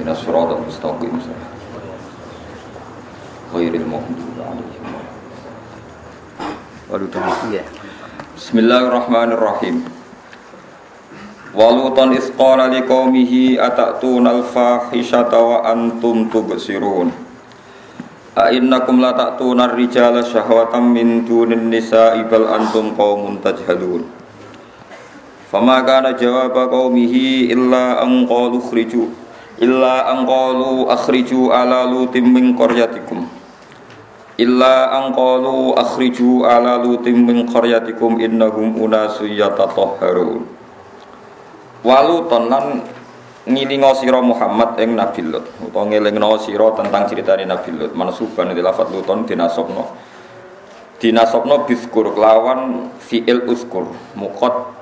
إلى الصراط المستقيم غير المغضوب عليهم Iya. Bismillahirrahmanirrahim Walutan isqala liqaumihi atatuna al-fahishata wa antum tubsirun A innakum la ta'tuna ar-rijala syahwatan min dunin nisa'i bal antum qaumun tajhalun Fama kana jawaba qaumihi illa an qalu khriju illa an qalu akhriju ala lutim min qaryatikum. Illa an qalu akhriju ala lutim min qaryatikum innahum unasu yatatahharun. Waluton lan ngilingo sira Muhammad ing Nabi Lut. Utawa ngelingno sira tentang ceritane Nabi Lut. Mansuban di lafat luton dinasabno dinasabno biskur kelawan fiil uskur mukot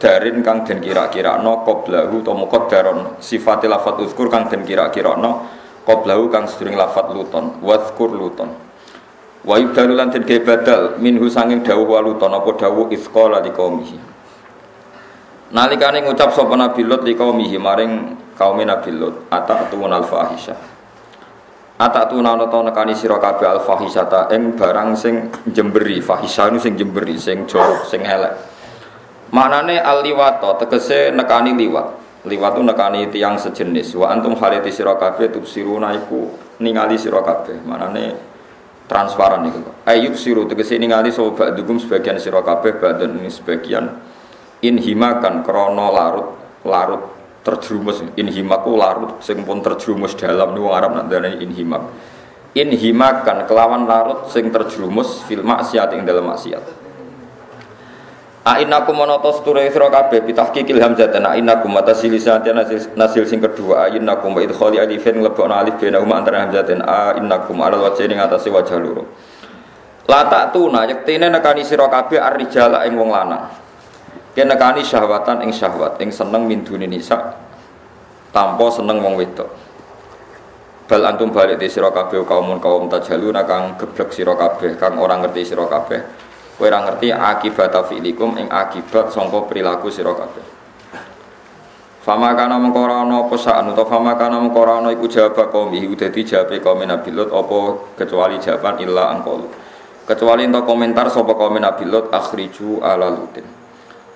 darin kang den kira-kira no qoblahu atau mukot daron sifat lafat uskur kang den kira-kira no qoblahu kang sedurung lafat luton waskur luton Wa yubdalu lan den badal minhu sanging dawuh waluton apa dawuh isqala liqaumihi. Nalikane ngucap sapa Nabi Lut liqaumihi maring kaum Nabi Lut atatun al fahisyah. Atatun ana ta nekani sira kabeh al fahisyata ing barang sing jemberi fahisyah sing jemberi sing jorok sing elek. Maknane al liwato tegese nekani liwat. Liwat tu nekani tiang sejenis. Wa antum haliti sira kabeh tubsiruna iku ningali sira kabeh. Maknane transparan itu. Ayub siru tegese ningali sapa ba'dukum sebagian sira kabeh badan ini sebagian inhimakan krono larut larut terjerumus inhimaku larut sing pun terjerumus dalam niku Arab nak darani inhimak. Inhimakan kelawan larut sing terjerumus fil maksiat ing dalam maksiat. Ainakum monotos ture sira kabeh bitahqiqil dan ainakum mata silisatan nasil, sing kedua ainakum wa idkhali alifin lebokno alif bainahuma antara hamzah dan ainakum alal wajhi ing atase wajah loro. La tak tuna yektene nekani sira kabeh arrijala ing wong lanang. Ken nekani syahwatan ing syahwat ing seneng min nisa tanpa seneng wong wedok. Bal antum balik di sira kabeh kaum kaum tajaluna kang geblek sira kabeh kang orang ngerti sira kabeh Kowe ora ngerti akibat fi'likum ing akibat sangka perilaku sira kabeh. Fama kana mengko ora ana apa sa'an utawa fama kana mengko ora ana iku jawab kaum iku dadi jawabe kaum Nabi Lut apa kecuali jawaban illa angkol. Kecuali untuk komentar sapa kaum Nabi Lut akhriju ala lutin.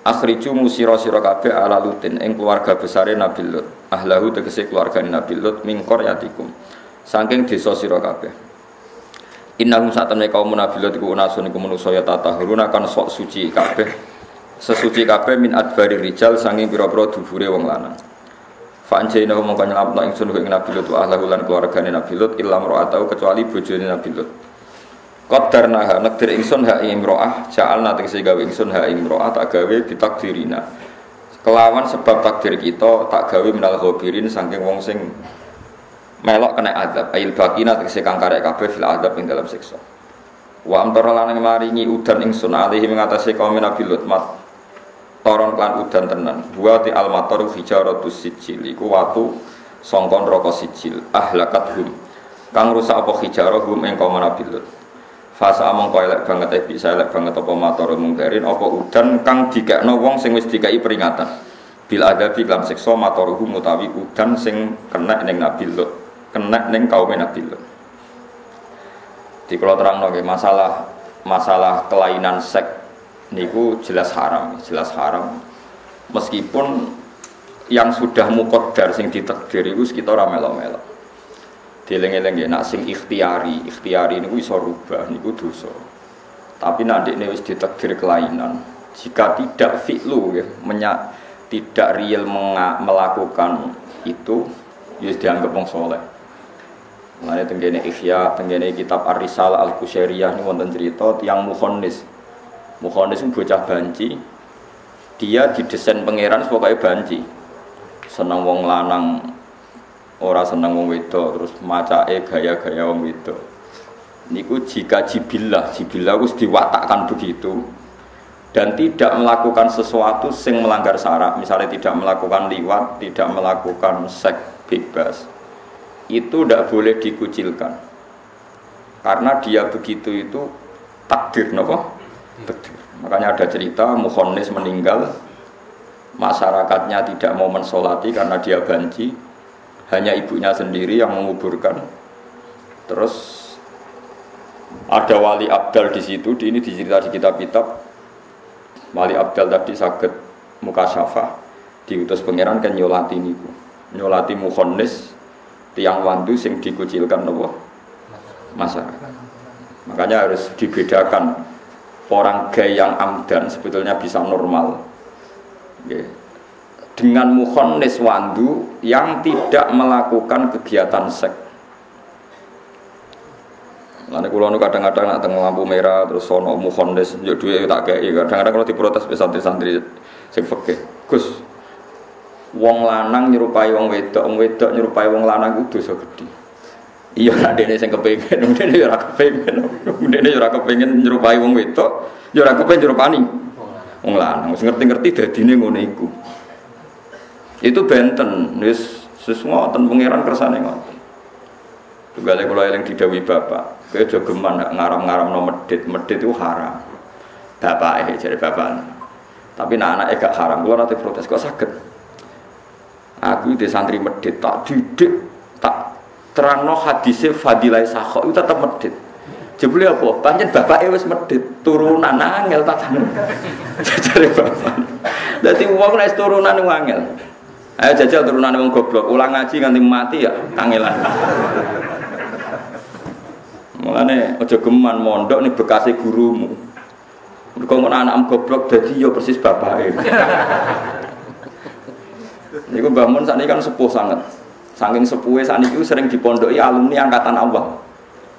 Akhriju musira sira kabeh ala lutin ing keluarga besare Nabi Lut. Ahlahu tegese keluarga Nabi Lut min qaryatikum. Saking desa sira kabeh. Innahum temen kaum munafilat iku unasun iku manusa ya tatahurun akan sok suci kabeh. Sesuci kabeh min adbari rijal sanging pira-pira dubure wong lanang. Fa anjayna mongko nyelapno ingsun ing Nabi Lut wa ahlahu lan keluargane Nabi Lut illa mar'atau kecuali bojone Nabi Lut. Qadarna ha nekdir ingsun ha ing imro'ah ja'alna tegese gawe ingsun ha ing imro'ah tak gawe ditakdirina. Kelawan sebab takdir kita tak gawe minal ghabirin saking wong sing melok kena azab. Ail bakina tegese kang karek kabeh fil azab ing dalam siksa. Wa amtara lan maringi udan ingsun alihi mengatasi kaum Nabi Lut mat toron klan udan tenan. Buati al matar hijaratus sijil iku watu songkon rokok sijil ahlakat hum. Kang rusak apa hijarah hum ing kaum Nabi Lut. Fasa among kau elek banget eh bisa elek banget apa mator mungkarin apa udan kang dikekno wong sing wis dikai peringatan. Bil adabi lam siksa matoruhu mutawi udan sing kena ning Nabi Lut kena neng kaum Nabi. Di kalau terang masalah masalah kelainan seks niku jelas haram, jelas haram. Meskipun yang sudah mukodar sing ditakdir itu sekitar melo-melo. Dileng-eleng ya, nak sing ikhtiari, ikhtiari niku iso rubah niku dosa. Tapi nanti ini wis ditakdir kelainan. Jika tidak fi'lu ya, menya, tidak real melakukan itu, ya dianggap wong soleh. Mulane tenggene Ihya, tenggene kitab Ar-Risalah Al-Qusyairiyah ini wonten cerita tiang mukhonnis. Mukhonnis itu bocah banci. Dia didesain pangeran pokoknya banci. Seneng wong lanang ora seneng wong wedok terus macake gaya-gaya wong wedok. Niku jika jibillah, jibillah harus diwatakkan begitu dan tidak melakukan sesuatu sing melanggar syarat, misalnya tidak melakukan liwat, tidak melakukan seks bebas, itu tidak boleh dikucilkan karena dia begitu itu takdir nopo takdir Makanya ada cerita Mukhonnis meninggal, masyarakatnya tidak mau mensolati karena dia banci, hanya ibunya sendiri yang menguburkan. Terus ada wali abdal di situ, di ini dicerita di kitab-kitab. Wali abdal tadi sakit muka syafah, diutus pangeran kan nyolati niku. Nyolati Mukhonnis tiang wandu sing dikucilkan nopo? Masyarakat. Makanya harus dibedakan orang gay yang amdan sebetulnya bisa normal. Dengan mukhonnis wandu yang tidak melakukan kegiatan seks. Lalu kulo nu kadang-kadang nak tengah lampu merah terus sono mukhonnis yo duit tak kayak kadang-kadang kalau diprotes be santri-santri sing fakih Gus wong lanang nyerupai wong wedok wong wedok nyerupai wong lanang itu dosa gede Iya nak dene sing kepengin, dene yo ora kepengin. Dene yo ora kepengin nyerupai wong wedok, yo ora kepengin nyerupani wong lanang. Wis ngerti-ngerti dadine ngono iku. Itu benten, wis sesuatu pangeran kersane ngoten. Tugale kula eling didhawuhi bapak, kowe aja geman ngaram-ngaram no medit, medit itu haram. Bapak eh jadi bapak. Tapi nak anak gak haram, kula nanti protes kok sakit. Aku di santri medit tak didik, tak terangno hadisnya fadilai sakho itu tetap medit. Jebule apa? Pancen bapake wis medit turunan angel tak jare bapak dadi wong nek turunan angel. Ayo jajal turunan wong goblok ulang ngaji nganti mati ya kangelan. Mulane aja geman mondok nih bekasi gurumu. Mergo ngono anak goblok dadi ya persis bapake. Niku Mbah Mun sakniki kan sepuh sangat. Saking sepuhe saat itu sering dipondoki alumni angkatan Allah.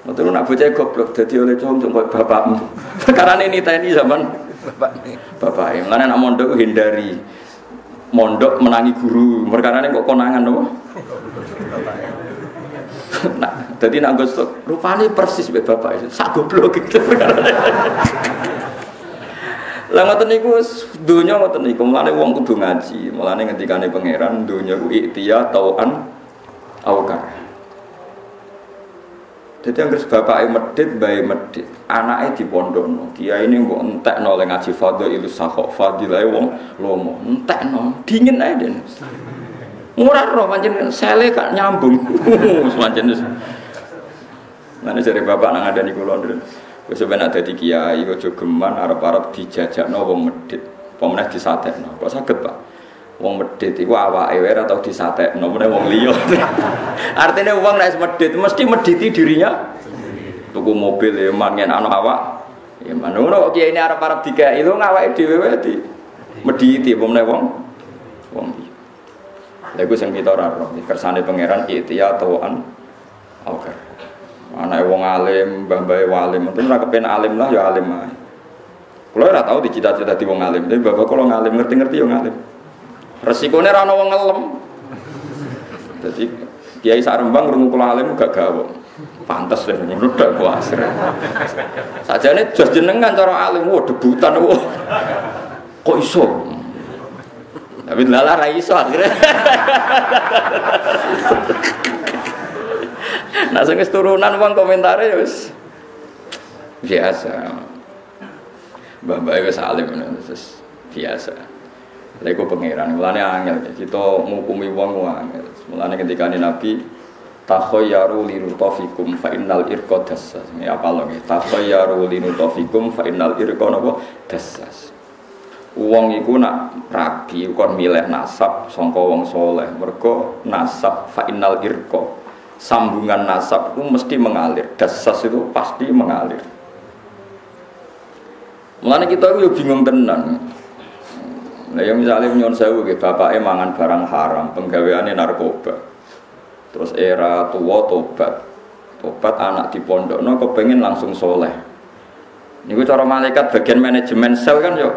Betul nak bocah goblok jadi oleh cowok untuk bapakmu. Karena ini tni zaman bapak bapak mana nak mondok hindari mondok menangi guru. Ini kok konangan loh. nah, jadi nak gosok rupanya persis be bapak itu. Sak goblok gitu. Lah ngoten niku dunya ngoten niku, mulane wong kudu ngaji. Mulane ngendikane pangeran dunya ku iktiya tauan awkar jadi yang bapak medit, bayi medit, anaknya di pondono. Dia ini mau entek no ngaji fadil ilu sahok fadilah wong lomo entek no dingin aja deh. Murah roh pancen sele kak nyambung. Pancen Mana cari bapak nang ada di kulon Wis ben ada di kiai ojo geman arep-arep dijajakno wong medit. Pemenah disatekno. Kok saged, Pak? wong medit iku awake wae atau disatekno meneh wong liya. Artinya wong nek medit mesti mediti dirinya. Tuku mobil ya mangen ana awak. Ya ngono kok kiai ini arep-arep dikai lho ngawake dhewe wae di mediti apa meneh wong wong liya. Lha iku sing kita ora roh, kersane pangeran ikhtiya tauan oke. Anake wong alim, mbah-mbahe walim, mungkin ora kepen alim lah ya alim ae. Kulo ora tau dicita-cita di wong alim, tapi bapak kalau ngalim ngerti-ngerti ya ngalim. Resikonya rano wong ngelem. Jadi Kiai Sarembang rungu kula alim gak gawe. Pantes deh ngono dak puas. Sajane jos jenengan cara alim wah debutan wah. Kok iso? Tapi lala ra iso akhirnya. Nah sing turunan wong komentare ya wis biasa. Mbah-mbah wis alim biasa. Lego pangeran, mulane angel kita ngukumi wong angel. Mulane ketika Nabi takhayyaru linutafikum fa innal irqa dassas. Ini apa lho nggih? Takhayyaru linutafikum fa innal irqa napa dassas. Wong iku nak rabi kon milih nasab sangka wong soleh. Mergo nasab fa innal irqa. Sambungan nasab itu mesti mengalir. Dassas itu pasti mengalir. Mulane kita itu bingung tenan. Nah, yang misalnya nyon sewu gitu, bapaknya mangan barang haram, penggaweannya narkoba. Terus era tua tobat, tobat anak di pondok, no kepengen langsung soleh. Ini cara malaikat bagian manajemen sel kan yo.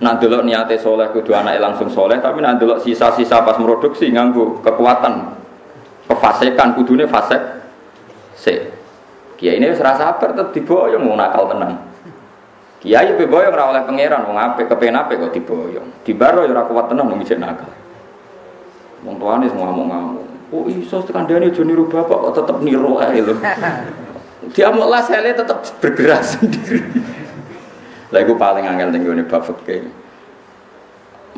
Nah dulu niatnya soleh kudu anak langsung soleh, tapi nah dulu sisa-sisa pas produksi nganggu kekuatan, kefasekan kudune fasek. Se, kia ini serasa sabar tetap diboyong mau nakal tenang. Kiai pe boyong ora oleh pangeran wong apik kepen apik kok diboyong. Dibaro ya ora kuat tenan wong ijek nakal. Wong tuane semua ngomong-ngomong. Oh iso kandhane aja niru bapak kok tetep niru ae lho. Dia mau lah sele tetap bergerak sendiri. Lah iku paling angel ning gone bab fikih.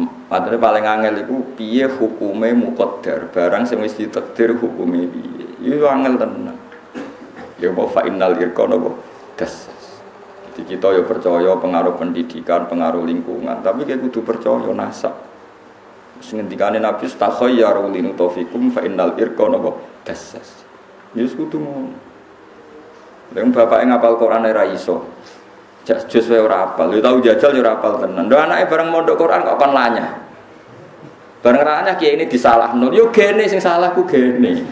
Matane paling angel iku piye hukume muqaddar, barang sing wis ditakdir hukume piye. Iku angel tenan. Ya apa fa innal irqana apa? Das. Jadi kita ya percaya pengaruh pendidikan, pengaruh lingkungan, tapi kayak kudu percaya nasab. Sing ngendikane Nabi stakhayyaru linutofikum fa innal irqana apa? Das. Ya kudu ngono. Lha bapak ngapal Quran ora iso. Jak jus wae ora apal. Yo tau jajal ora apal tenan. Lho anake bareng mondok Quran kok kon lanyah. Bareng ranya kiai ini disalahno. Yo gene sing salah ku gene.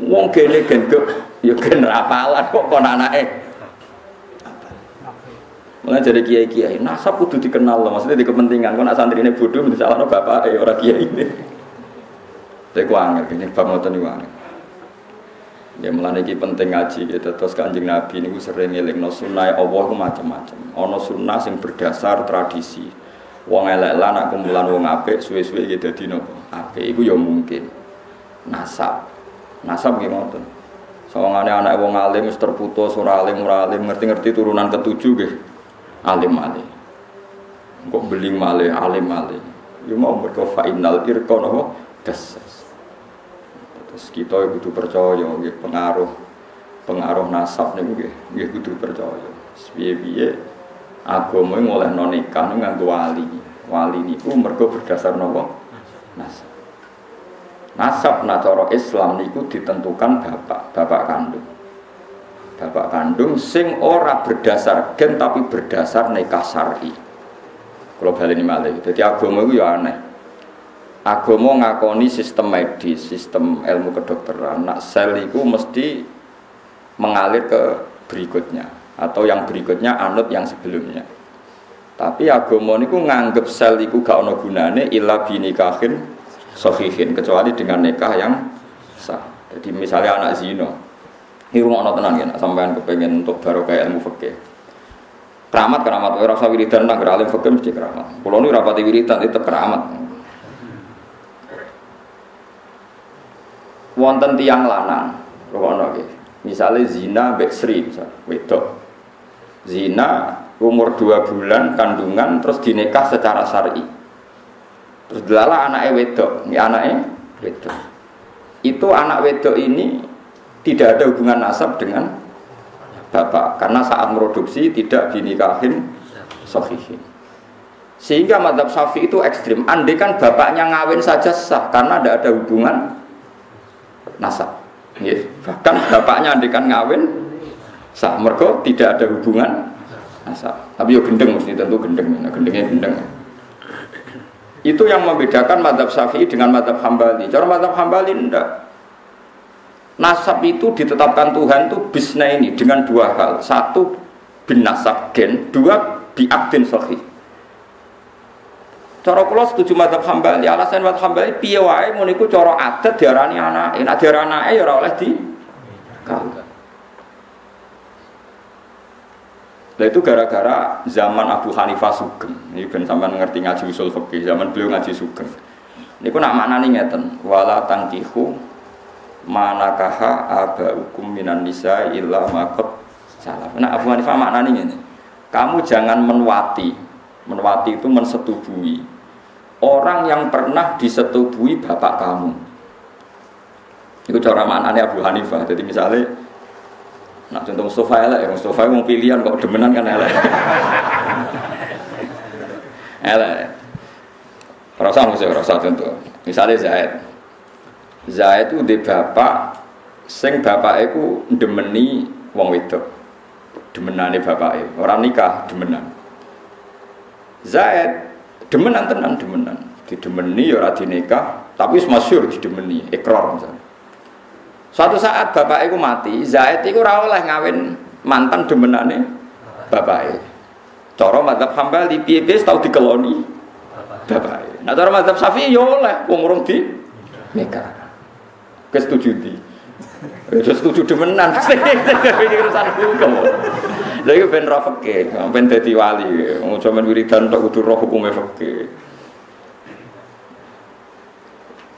Wong gene genduk yo gen apalan kok kon anake. Mulai jadi kiai kiai, nasab kudu dikenal loh, maksudnya di kepentingan. Nak santri ini bodoh, misalnya bapak, eh orang kiai ini. Tapi ku angel, ini bab ngoten niku angel. Ya melane iki penting ngaji gitu. Terus Kanjeng Nabi niku sering ngelingno sunah Allah ku macam-macam. Ana sunnah sing berdasar tradisi. Wong elek lah nak kumpulan wong apik suwe-suwe iki dadi napa? Apik iku ya mungkin. Nasab. Nasab nggih ngoten. Sawangane anak wong alim wis terputus ora alim ora alim ngerti-ngerti turunan ketujuh nggih. Alim alim. Kok beling malih alim malih. Ya mau mergo fa innal irqa? Dasas. Terus kita kudu percaya nggih pengaruh pengaruh nasab niku nggih nggih kudu percaya. Piye-piye agama ngolehno nikah nganggo wali. Wali niku mergo berdasar napa? Nasab. Nasab nah cara Islam niku ditentukan bapak, bapak kandung. Bapak kandung sing ora berdasar gen tapi berdasar nikah syar'i. Kalau ini malah, jadi agama itu ya aneh agama ngakoni sistem medis, sistem ilmu kedokteran. Nak sel itu mesti mengalir ke berikutnya atau yang berikutnya anut yang sebelumnya. Tapi agama niku nganggep sel itu gak ono gunane illa binikahin sahihin kecuali dengan nikah yang sah. Jadi misalnya anak zina, ini rumah ono tenan ya, sampean kepengen untuk baru kayak ilmu fikih. Keramat keramat, orang usah wiridan nah alim fikih mesti keramat. Kalau ini rapati wiridan itu keramat. Wonten tiang lanang. Rokono nggih misalnya zina mbek Sri wedok. Zina umur dua bulan kandungan terus dinikah secara syar'i. Terus delala anaknya wedok. Ini anaknya wedok. Itu anak wedok ini tidak ada hubungan nasab dengan bapak. Karena saat produksi tidak dinikahin sohihin sehingga madhab syafi itu ekstrim. Andai kan bapaknya ngawin saja sah karena tidak ada hubungan nasab. Ya, bahkan bapaknya andikan ngawin sah mergo tidak ada hubungan nasab. Tapi yo gendeng mesti tentu gendeng, nah, gendengnya gendeng. Itu yang membedakan madhab syafi'i dengan madhab hambali. Cara madhab hambali enggak. Nasab itu ditetapkan Tuhan tuh bisna ini dengan dua hal. Satu bin nasab gen, dua biakdin sahih. Cara kula setuju madzhab Hambali, alasan madzhab Hambali piye wae mun iku cara adat diarani anake, nek diarani anake ya ora oleh di Nah itu gara-gara zaman Abu Hanifah Sugeng. Ini ben sampean ngerti ngaji usul fikih, zaman beliau ngaji Sugeng. Niku nak maknane ngeten, wala tangkihu manakaha hukum minan nisa illa maqad salah. Nah Abu Hanifah maknane ngene. Kamu jangan menwati. Menwati itu mensetubui orang yang pernah disetubui bapak kamu. Itu cara maknanya Abu Hanifah. Jadi misalnya, nak contoh Mustafa ya Mustafa mau pilihan kok demenan kan elek. elek. Rasa mesti rasa contoh. Misalnya Zaid. Zaid itu di bapak, sing bapak itu demeni wong wedok. Demenane bapak orang nikah demenan. Zaid demenan tenan demenan didemeni ya ora nikah tapi masyhur didemeni ikrar misalnya suatu saat bapak itu mati Zaid itu ora ngawin mantan demenane bapak cara madzhab Hambali piye-piye tau dikeloni bapak nah cara madzhab Syafi'i ya oleh wong urung di nikah kesetuju di Ya setuju demenan. Ini urusan hukum. Lha iku ben roh fikih, ben dadi wali. Wong sampean wiridan tok kudu roh hukume fikih.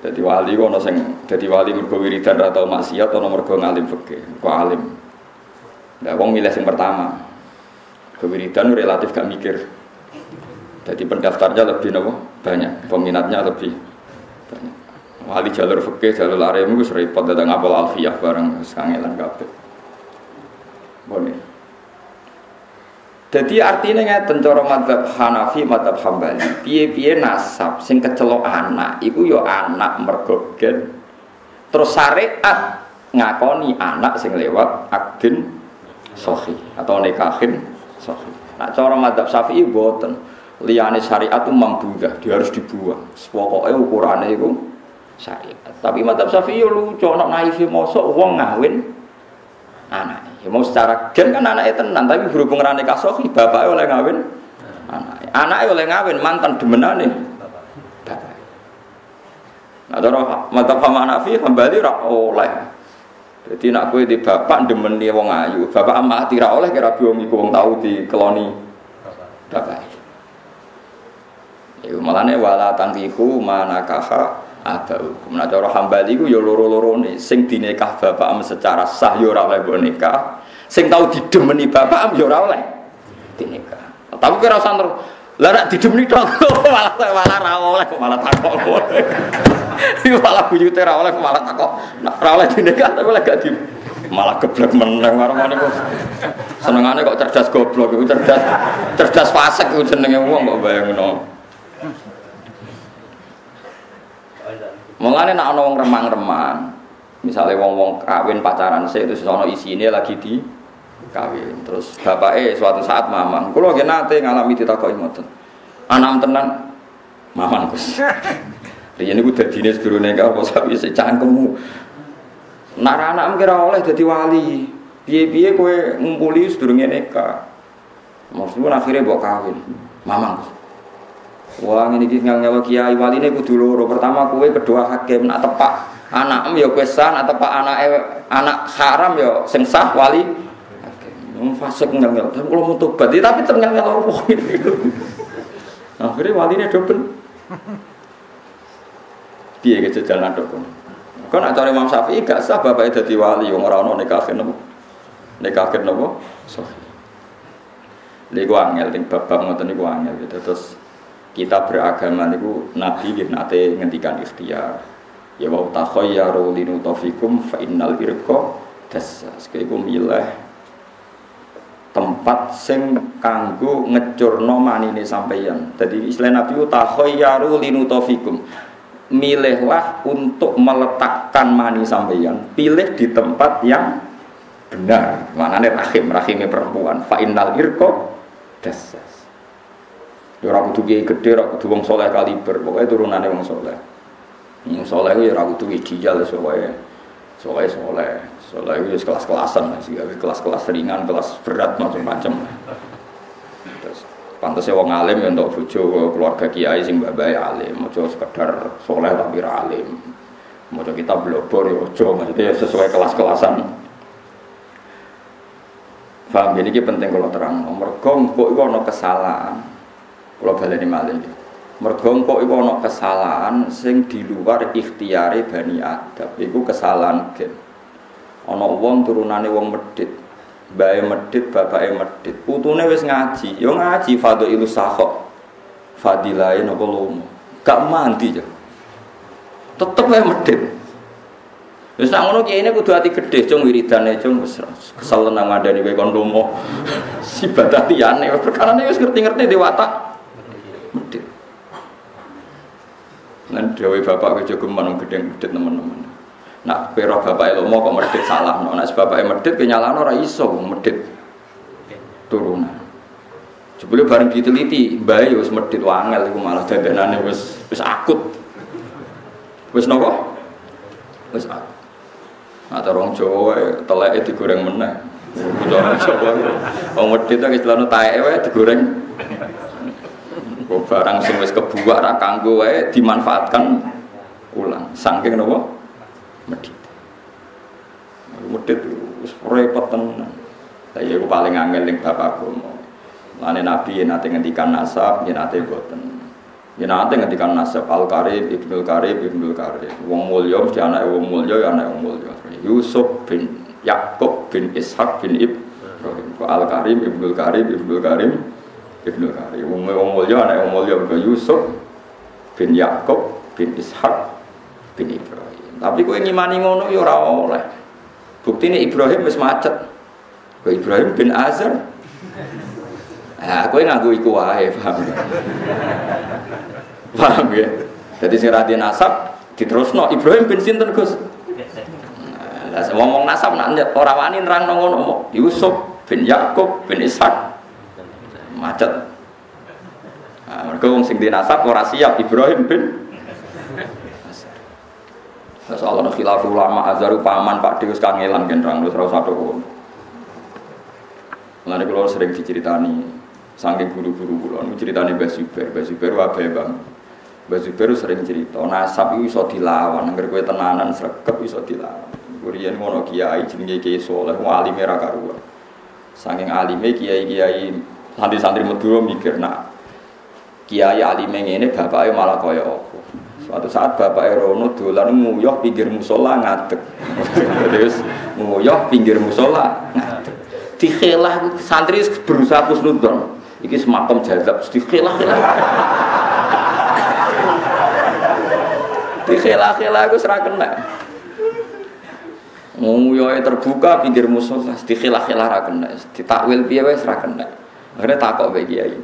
Dadi wali ana sing dadi wali mergo wiridan ra tau maksiat ana mergo ngalim fikih, kok alim. Lah wong milih sing pertama. Kewiridan relatif gak mikir. Jadi pendaftarnya lebih nopo banyak, peminatnya lebih banyak. Wali jalur fikih, jalur arem itu repot datang apal alfiyah bareng sekangelan kabeh. Boleh. Jadi artinya ngeten cara madzhab Hanafi, madzhab Hambali, piye-piye nasab sing kecelok anak iku ya anak mergo Terus syariat ngakoni anak sing lewat akdin sohi atau nikahin sohi. Nah cara madzhab Syafi'i boten liane syariat itu membungkah, dia harus dibuang. Pokoknya ukurannya itu syariat. Tapi madzhab Syafi'i lucu, nak naif mosok wong ngawin anak. Ya mau secara gen kan anaknya tenan, tapi berhubung rane kasohi bapaknya oleh ngawin anak. Anaknya oleh ngawin mantan demenane bapak. Nah, cara madzhab Hanafi kembali rak oleh. Jadi nak kue di bapak demeni wong ayu, bapak amati ra oleh kira biong iku wong tau di keloni bapak. Iku malane wala tangkihu manakaha abaukum. Nah cara hambali ku ya loro-lorone sing dinikah bapak secara sah ya ora nikah. Sing tau didemeni bapak ya ora oleh dinikah. Tapi kira usah terus lah nek didemeni tok malah malah ra oleh malah takok. Iku malah buyute ra oleh malah takok. Nek ra oleh dinikah tapi oleh gak di malah geblek meneng marane kok senengane kok cerdas goblok iku cerdas cerdas fasik iku jenenge wong kok bayangno Mulane nak ana wong remang-remang, misalnya wong-wong kawin pacaran sih itu sono isine lagi di kawin. Terus bapake suatu saat mamang, kula nggih nate ngalami ditakoki ngoten. Anak tenan mamang Gus. Riyen niku dadine sedurunge karo apa sawise cangkemmu. Nak anak kira oleh dadi wali. Piye-piye kowe ngumpuli sedurunge nikah. Maksudnya akhirnya mbok kawin. Mamang Gus. Wah ini kita ngel kiai wali ini kudu loro. Pertama kue kedua hakim nak tepak anak em ya kue sah, nak tepak anak anak haram ya sing sah wali. Hakim fasik ngel ngel. Tapi kalau mau tobat, tapi ternyata ngel ngel ini. Akhirnya wali ini double. Dia ke jalan dokon. Kau nak cari Imam Syafi'i gak sah bapak jadi wali, yang orang orang nikahin nopo, nikahin nopo, so. Lha iku angel ning babak ngoten niku angel gitu terus kita beragama niku Nabi nggih nate ngendikan ikhtiar. Ya wa takhayyaru linutafikum fa innal irqa dasas. Iku milih tempat sing kanggo ngecurno manine sampeyan. Jadi istilah Nabi takhayyaru linutafikum. Milihlah untuk meletakkan mani sampeyan, pilih di tempat yang benar. Manane rahim, rahimnya perempuan. Fa innal irqa dasas. Ya ora kudu kiai gedhe, ora kudu wong saleh kaliber, pokoke turunane wong saleh. Wong saleh ya ora kudu ideal pokoke saleh saleh. Saleh itu kelas-kelasan, sih kelas-kelas ringan, kelas berat macam-macam. Terus pantasnya wong alim ya untuk bojo keluarga kiai sing babai alim, aja sekedar saleh tapi ra alim. Maca kita blobor ya aja, maksudnya sesuai kelas-kelasan. Faham ini penting kalau terang. Mergo kok iku ana kesalahan. Kalau baleni malih. Mergo kok iku kesalahan sing di luar ikhtiare Bani Adam. Iku kesalahan gen. Ana wong turunane wong medit. Bae medit, bapake medit. Putune wis ngaji, yo ngaji fadhailu sahok. Fadilae napa lomo. Gak mandi ya. Tetep wae medit. Wis sak ngono kiye kudu ati gedhe cung wiridane cung wis kesel nang ngandani kowe kon lomo. Sibadah liyane perkara wis ngerti-ngerti dewata medit. Nan dewe bapak ke geman gedeng medit teman-teman. Nak pero bapak mau kok medit salah, nak bapak medit kenyalano ora iso medit turunan. Sebelum bareng diteliti, bayi wis medit wangel iku malah dandanane wis wis akut. Wis nopo? Wis akut. Nah, orang Jawa teleke digoreng meneh. Orang Jawa wong medit tak istilahno taeke wae digoreng Kok barang sing wis kebuak wae dimanfaatkan ulang. Saking napa? Medit. Medit wis repot tenan. Lah ya paling angel bapak agama. Lane Nabi yen nate ngendikan nasab, yen nate boten. Yen nate ngendikan nasab Al Karib, Ibnu Karib, Ibnu Karib. Wong mulya mesti anake wong mulya ya anake wong mulya. Yusuf bin Yakub bin Ishak bin Ibrahim. Al Karim, Ibnu Karim, Ibnu Karim, Ibnu Karim. Wong wong mulya anak wong mulya Yusuf bin Yakub bin Ishak bin Ibrahim. Tapi kowe ngimani ngono ya ora oleh. Buktine Ibrahim wis macet. Kowe Ibrahim bin Azar. Ah, kowe nganggo iku wae, paham. paham ya? Jadi sing ra nasab diterusno Ibrahim bin sinten Gus? Lah ngomong nasab nak ora wani nerangno ngono Yusuf bin Yakub bin Ishak macet. Nah, mereka wong sing dinasab ora siap Ibrahim bin Soal ada khilaf ulama Azaru paman Pak Deus kangelan kan terang terus satu pun. Mulane kula sering diceritani saking guru-guru kula niku ceritani Mbah Zubair, Mbah Zubair Bang. Sering cerita nasab iku iso dilawan, angger kowe tenanan sregep iso dilawan. Kuriyen ngono kiai jenenge Kiai Saleh, wali merah karuan. Saking alime kiai-kiai santri-santri Madura mikir, nah kiai alime ngene bapake malah kaya apa. Suatu saat bapak Rono dolan nguyuh pinggir musola ngadeg. Terus nguyuh pinggir musola ngadeg. Dikhelah santri berusaha kusnudon. Iki semakom jazab, dikhelah-khelah. Dikhelah-khelah aku serah kena. Nguyuhe terbuka pinggir musola, dikhilah-khilah ra kena. Ditakwil piye wis ra kena. Akhirnya takok bae kiai.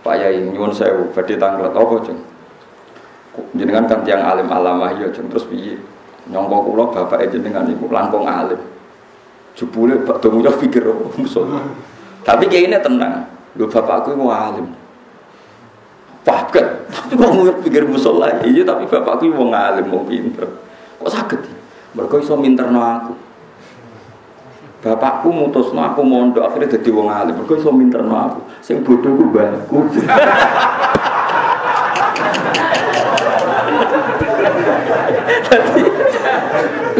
Pak Yai nyuwun sewu badhe tanglet apa, Jeng? Jenengan kan tiang alim alamah ya, Jeng. Terus piye? Nyangka kula bapak jenengan niku langkung alim. Jebule bak domunya pikir musola. Tapi kiai ini tenang. Lho bapakku mau alim. Paket, tapi kok mau pikir musola iya tapi bapakku mau ngalim mau pinter. Kok sakit? Mereka iso minterno aku. Bapakku mutusno aku mondok akhirnya jadi wong alim. Mereka iso minterno aku. Sing bodoh ku mbahku.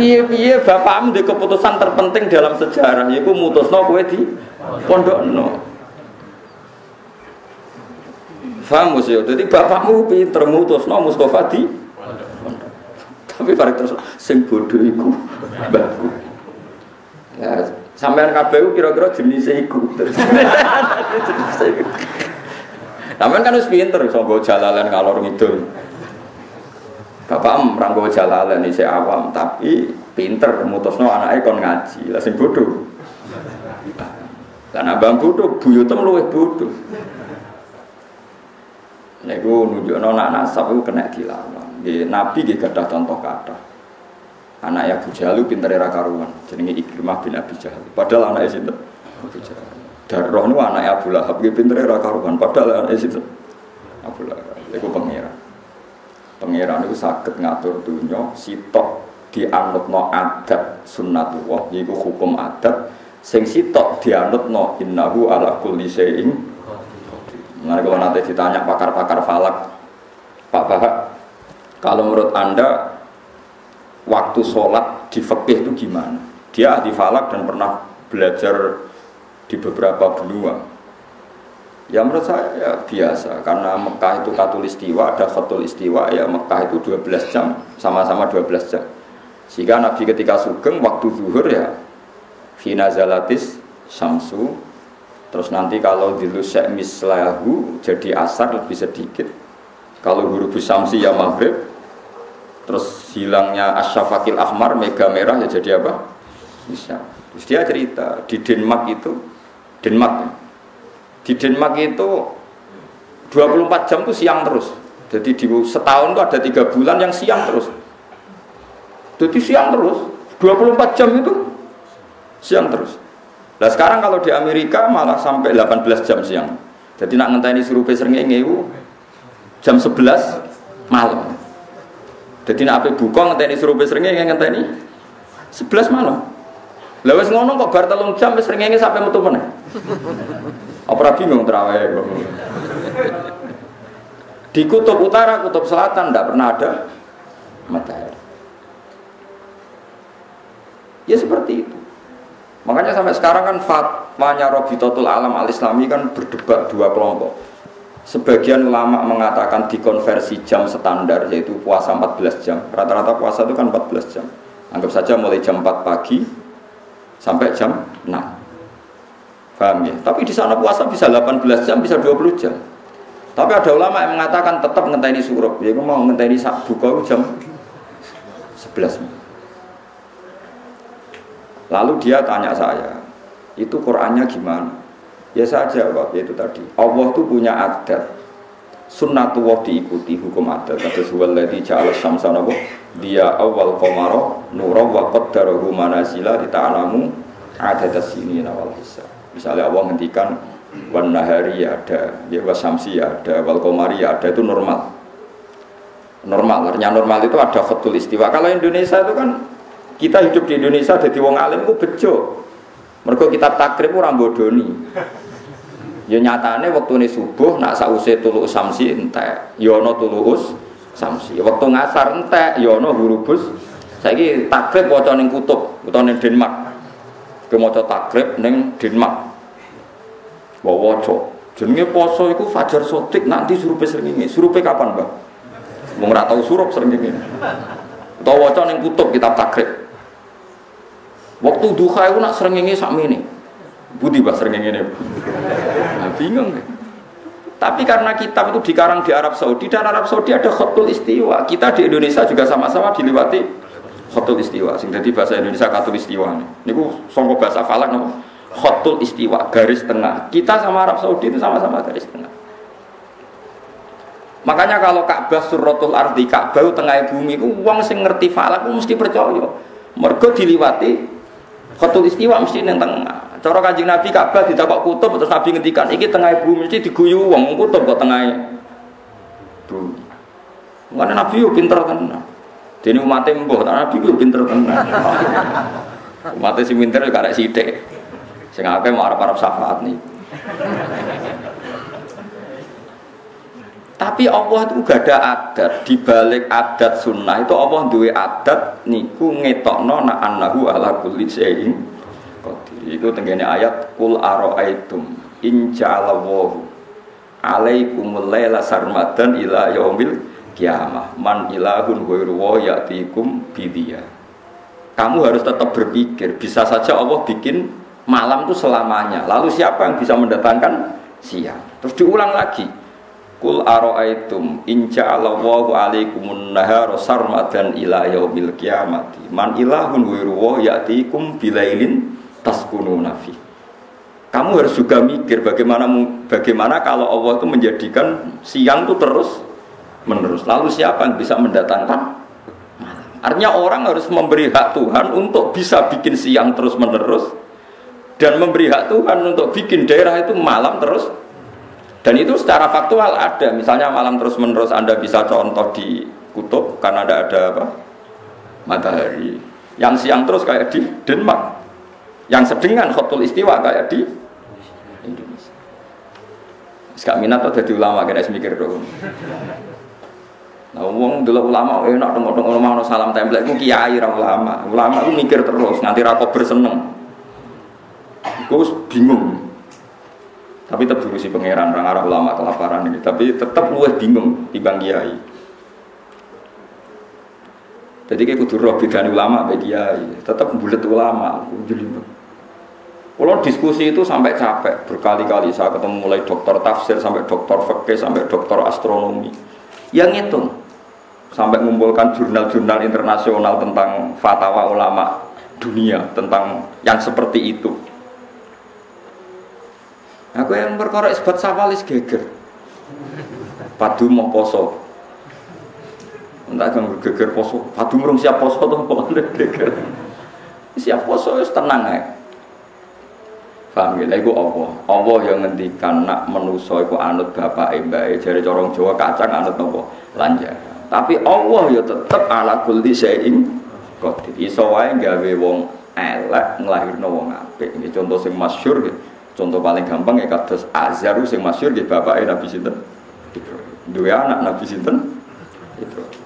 piye-piye bapakmu di keputusan terpenting dalam sejarah yaiku mutusno kowe di pondokno. Faham ya? Jadi bapakmu pinter mutusno Mustafa di tapi bareng terus sing bodoh iku mbahku. Ya, sampean kabeh kira-kira jenis iku. Sampean kan wis pinter iso nggo jalalan ngalor ngidul. Bapak em ranggo jalalan isih awam, tapi pinter mutusno anake kon ngaji. Lah sing bodoh. Lah abang bodoh, buyutem luwih bodoh. Niku nunjukno nak nasab iku kena dilawan. Nggih, Nabi nggih gadah contoh kata. Anak Abu Jahal pinter era karuan, jenenge Ikrimah bin Abi Jahal. Padahal anaknya sinten? Abu Jahal. Darah nu anak Abu Lahab nggih pinter era karuan, padahal anaknya sinten? Abu Lahab. Iku pangeran. Pangeran itu sakit ngatur dunia, sitok dianutno adat sunnatullah, yaiku hukum adat. Sing sitok dianutno innahu ala kulli syai'in Nah, kalau nanti ditanya pakar-pakar falak, Pak Bahak, kalau menurut Anda waktu sholat di fikih itu gimana? Dia ahli falak dan pernah belajar di beberapa benua. Ya menurut saya ya biasa karena Mekah itu katulistiwa, ada khatulistiwa ya Mekah itu 12 jam, sama-sama 12 jam. Sehingga Nabi ketika sugeng waktu zuhur ya Hina zalatis samsu Terus nanti kalau dilusek mislahu jadi asar lebih sedikit. Kalau huruf samsi ya maghrib. Terus hilangnya asyafakil ahmar mega merah ya jadi apa? Bisa. Terus dia cerita di Denmark itu Denmark ya. di Denmark itu 24 jam itu siang terus. Jadi di setahun itu ada tiga bulan yang siang terus. Jadi siang terus, 24 jam itu siang terus. Nah sekarang kalau di Amerika malah sampai 18 jam siang. Jadi nak ngenteni surupe srengenge itu jam 11 malam. Jadi nak ape buka ngenteni surupe srengenge ngenteni 11 malam. Lah wis ngono kok bar telung jam wis srengenge sampai metu meneh. Apa bingung terawih kok. Di kutub utara, kutub selatan tidak pernah ada matahari. Ya seperti itu. Makanya sampai sekarang kan fatwanya Robitotul Alam Al-Islami kan berdebat dua kelompok. Sebagian ulama mengatakan dikonversi jam standar yaitu puasa 14 jam. Rata-rata puasa itu kan 14 jam. Anggap saja mulai jam 4 pagi sampai jam 6. Paham ya? Tapi di sana puasa bisa 18 jam, bisa 20 jam. Tapi ada ulama yang mengatakan tetap ngenteni surup. Ya mau ngenteni buka jam 11. Lalu dia tanya saya, itu Qurannya gimana? Ya saja waktu itu tadi. Allah itu punya adat. Sunnatullah diikuti hukum adat. Kata suwaladhi ja'ala syamsa Dia awal komaro nura wa qaddarahu manazila dita'alamu adatas sini nawal hisab. Misalnya Allah ngendikan wan nahari ya ada, ya wasamsi ada, wal komari ada itu normal. Normal, artinya normal itu ada khotul istiwa. Kalau Indonesia itu kan kita hidup di Indonesia jadi wong alim itu bejo. Mereka kitab takrib orang bodoni. Ya nyatane waktu ini subuh nak sause tulu samsi entek, ya tulus samsi. Waktu ngasar entek, ya hurubus. Saiki takrib waca ning kutub, utawa ning Denmark. Ke maca takrib ning Denmark. Wa waca. Jenenge poso iku fajar sotik nanti surupe srengenge. Surupe kapan, Mbak? Wong ora tau surup srengenge. Utawa waca ning kutub kitab takrib. Waktu duha itu nak srengenge sakmene. Budi bah srengenge ini. Nah, bingung ya. Tapi karena kitab itu dikarang di Arab Saudi dan Arab Saudi ada khotul istiwa. Kita di Indonesia juga sama-sama dilewati khotul istiwa sing jadi bahasa Indonesia katul istiwa ini ku songko bahasa falak no khotul istiwa garis tengah kita sama Arab Saudi itu sama-sama garis tengah makanya kalau Ka'bah suratul ardi Ka'bah tengah bumi uang sing ngerti falak mesti percaya mergo diliwati khotul istiwa mesti neng tengah cara kanjeng Nabi Ka'bah ditakok kutub terus Nabi ngendikan iki tengah bumi mesti diguyu uang kutub kok tengah bumi Mana Nabi yo pinter tenan. Jadi umatnya mbah, Nabi itu pinter tenan. Umatnya si pinter juga ada sidik. Sing akeh mau arep-arep syafaat nih. Tapi Allah itu gak ada adat. Di balik adat sunnah itu Allah duwe adat niku ngetokno na annahu ala kulli syai'in qadir. Iku tenggene ayat kul araaitum in ja'alallahu alaikumul laila sarmadan ila yaumil kiamah. Man ilahun ghairu wa ya'tikum bidiya kamu harus tetap berpikir bisa saja Allah bikin malam itu selamanya. Lalu siapa yang bisa mendatangkan siang? Terus diulang lagi Kul aro'aitum inja Allahu alaikumun nahara sarmadan ila yaumil kiamati man ilahun ghairu wa ya'tikum bilailin taskunu nafi kamu harus juga mikir bagaimana bagaimana kalau Allah itu menjadikan siang itu terus menerus. Lalu siapa yang bisa mendatangkan? Artinya orang harus memberi hak Tuhan untuk bisa bikin siang terus menerus dan memberi hak Tuhan untuk bikin daerah itu malam terus dan itu secara faktual ada misalnya malam terus menerus anda bisa contoh di kutub karena ada ada apa matahari yang siang terus kayak di Denmark yang sedengan khotul istiwa kayak di Indonesia. Sekarang minat atau jadi ulama kena mikir dong. Nah, wong dulu ulama enak tengok tengok ulama no salam template ku kiai ra ulama. Ulama ku mikir terus nganti ra berseneng. Iku bingung. Tapi tetap dulu si pangeran orang Arab ulama kelaparan ini. Tapi tetap luwih bingung bang kiai. Jadi kayak kudu roh bidani ulama bagi kiai. Tetap bulat ulama. Jadi kalau diskusi itu sampai capek berkali-kali saya ketemu mulai dokter tafsir sampai dokter fikih sampai dokter astronomi yang itu sampai mengumpulkan jurnal-jurnal internasional tentang fatwa ulama dunia tentang yang seperti itu. Aku yang berkorek sebat sawalis geger. Padu mau poso. Entah kan geger poso. Padu merung siap poso tuh mau geger. Siap poso es tenang aja. Paham ya? Iku Allah. Allah yang ngendikan nak menuso iku anut bapak mbak jari corong Jawa kacang anut nopo lanjar. Tapi Allah ya tetep ala kulli syai'in qadir. Iso wae gawe wong elek nglahirno wong apik. Ini contoh sing masyhur nggih. Contoh paling gampang ya kados Azhar sing masyhur nggih bapake Nabi sinten? Ibrahim. Duwe anak Nabi sinten? Ibrahim.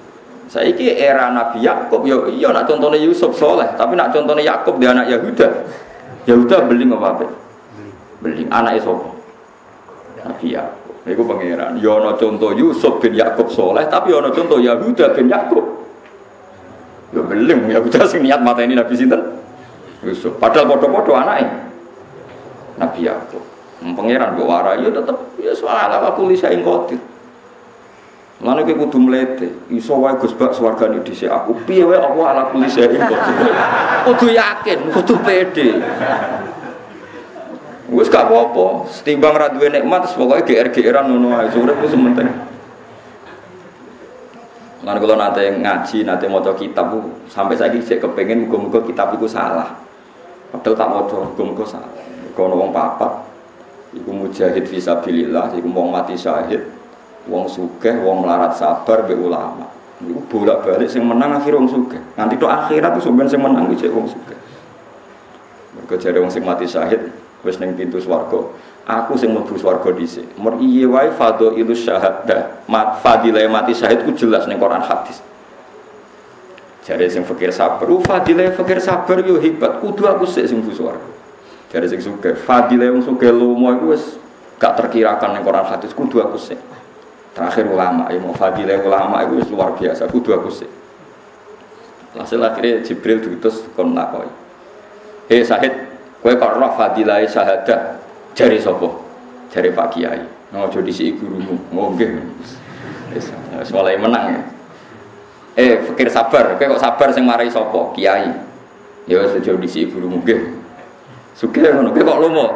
Saiki era Nabi Yakub yo ya, iya nak contohnya Yusuf soleh, tapi nak contohnya Yakub dia anak Yahuda. Yahuda beli apa apa? Beli anak sapa? Nabi Yakub. Iku pangeran. Ya ana contoh Yusuf bin Yakub soleh, tapi ana contoh Yahuda bin Yakub. Ya belum Yahuda sing niat mata ini Nabi sinten? Yusuf. Padahal podo-podo anaknya. Nabi Yakub. Pangeran mbok warai ya tetep ya soal apa kulisa ing qadir. Lan iki kudu mlete, iso wae Gus Bak swargane dhisik aku. Piye wae apa ala kulisa ing qadir. Kudu yakin, kudu pede. Wis gak apa-apa, setimbang ra nikmat pokoke GR-GRan ngono ae. Urip wis penting. Lan nate ngaji, nate maca kitab sampai saiki sik kepengin muga-muga kitab iku salah. Padahal tak maca muga-muga salah. Kono wong papat iku mujahid fisabilillah, iku wong mati syahid, wong sugih, wong melarat sabar be ulama. Iku bolak-balik sing menang akhir wong sugih. Nanti tok akhirat tuh sampeyan sing menang iki wong sugih. Mergo jare wong sing mati syahid wis ning pintu swarga. Aku sing mlebu swarga dhisik. Mer iye wae ilus syahadah. Mat fadilah mati syahid ku jelas ning Quran hadis. Jare sing fakir sabar, uh fadilah fakir sabar yo hebat. Kudu aku sik sing swarga. Jare sing sugih, fadilah wong sugih lomo iku wis gak terkirakan ning Quran hadis kudu aku sik. Terakhir ulama, ya mau fadilah ulama itu luar biasa, kudu aku sik. Hasil akhirnya Jibril diutus kon nakoi. Hei Sahid, Kowe kok roh fadilah syahadah jari sapa? Jari Pak Kiai. Ngojo disi gurumu. Oh nggih. Wis mulai menang ya. Eh, fikir sabar. Kowe kok sabar sing marai sapa? Kiai. Ya wis aja disi gurumu. Sugih ngono. Kok lomo?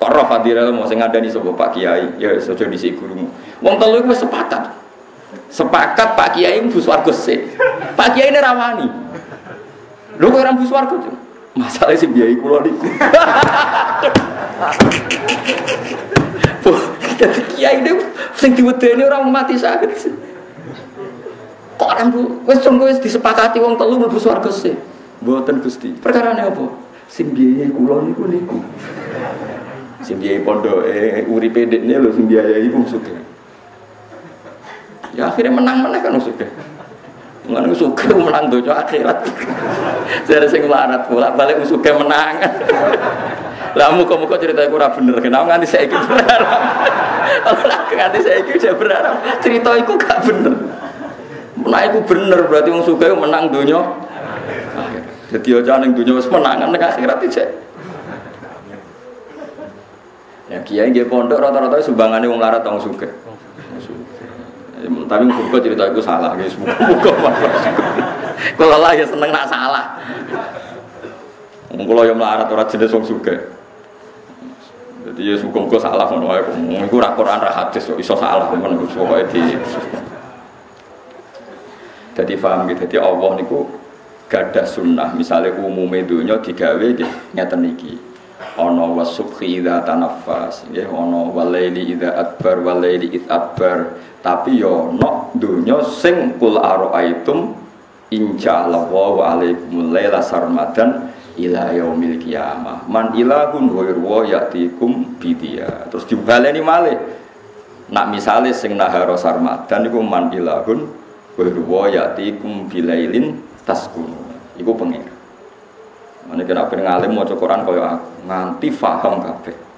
Kok roh fadilah lomo sing ngandani sapa Pak Kiai? Ya wis aja disi gurumu. Wong telu iku wis sepakat. Sepakat Pak Kiai mlebu swarga sik. Pak Kiai ini rawani. Lho kok ora mlebu swarga? Masalah sih biaya kulo niku. Jadi kiai ini sing diwedeni orang mati sakit sih. Kok orang bu, wes sungguh wes disepakati wong telu mlebu swarga sih. Mboten Gusti. Perkara apa? Sing biaya kulo niku niku. Sing biaya pondok eh uripe dekne lho sing biaya iku suka. Ya akhirnya menang-menang kan suka. Mengenai suka menang dojo akhirat. Saya sing larat pula balik suka menang. Lah muka-muka cerita aku ora bener. Kenapa nganti saiki berharap? Kalau nganti saiki saya berharap cerita iku gak bener. Iku bener berarti suka menang donya. Jadi aja ning donya wis menangan ning akhirat iki. Ya kiai nggih pondok rata-rata sumbangane wong larat wong suka. Tapi muka cerita itu salah, guys. Muka Kalau lah ya seneng nak salah. Kalau yang melarat orang jenis wong suka. Jadi ya suka muka salah ngono wae. Iku ra Quran ra hadis kok iso salah men pokoke di Jadi paham gitu. Jadi Allah niku gada sunnah. Misalnya umumnya dunia digawe ngeten iki. Ana wasubhi idza tanaffas, nggih ana walaili idza adbar walaili id adbar tapi yo no dunya sing kul aroaitum inja wa alaikumul laila sarmadan ila yaumil qiyamah man ilahun ghairu yatikum bidia terus dibaleni malih nak misale sing nahara sarmadan iku man ilahun ghairu yatikum bilailin taskun iku pengen Mana kena pengen ngalim mau Quran kaya nganti faham kabeh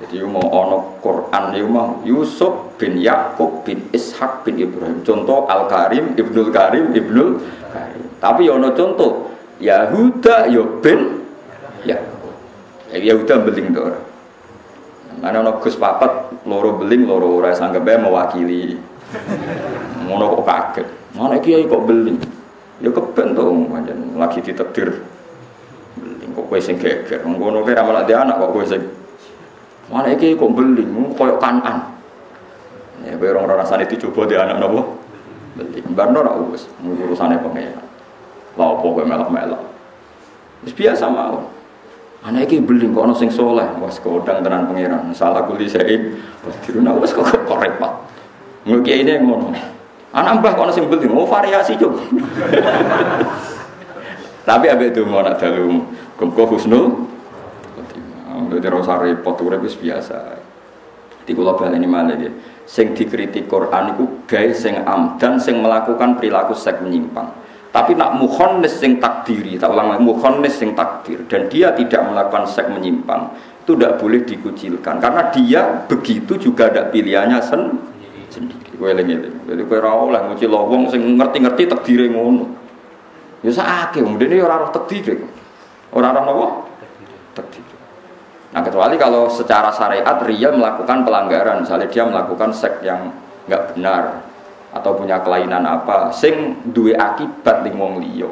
jadi mau ono Quran itu mau Yusuf bin Yakub bin Ishak bin Ibrahim. Contoh Al Karim Ibnul Karim Ibnul Karim. Tapi ono contoh Yahuda yo bin. Ya Yahuda beling tuh. Mana ono Gus Papat loro beling loro ora sanggep mewakili. Ngono kok kaget. Mana kiai kok beling? Ya keben tuh lagi ditetir. Kok kowe sing geger. Ngono kira malah dia anak kok kowe sing Mana iki kok beli, koyok kanan. Ya, kowe orang rasane dicoba di anak nopo. Beli, barno ora wis, urusane pengen. Lah opo kowe melok-melok. Wis biasa mau. Anak iki beli kok sing soleh, wis kodang tenan pangeran. Salah kuli sae. Diruna wis kok kok repot. Mungkin ini ngono. Anak mbah kok ana sing beli, mau variasi coba. Tapi abe itu mau nak dalu, kok husnul jadi rasa repot urip wis biasa. Di kula baleni malih nggih. Sing dikritik Quran iku gawe sing amdan sing melakukan perilaku sek menyimpang. Tapi nak mukhonnis sing takdiri, tak ulang lagi mukhonnis sing takdir dan dia tidak melakukan sek menyimpang itu tidak boleh dikucilkan karena dia begitu juga ada pilihannya sen sendiri. Kowe eling Jadi kowe ora oleh ngucil wong sing ngerti-ngerti takdire ngono. Ya sakake wong dene ora roh takdire. Ora roh napa? Takdir. Nah kecuali kalau secara syariat real melakukan pelanggaran, misalnya dia melakukan seks yang nggak benar atau punya kelainan apa, sing duwe akibat ning liya.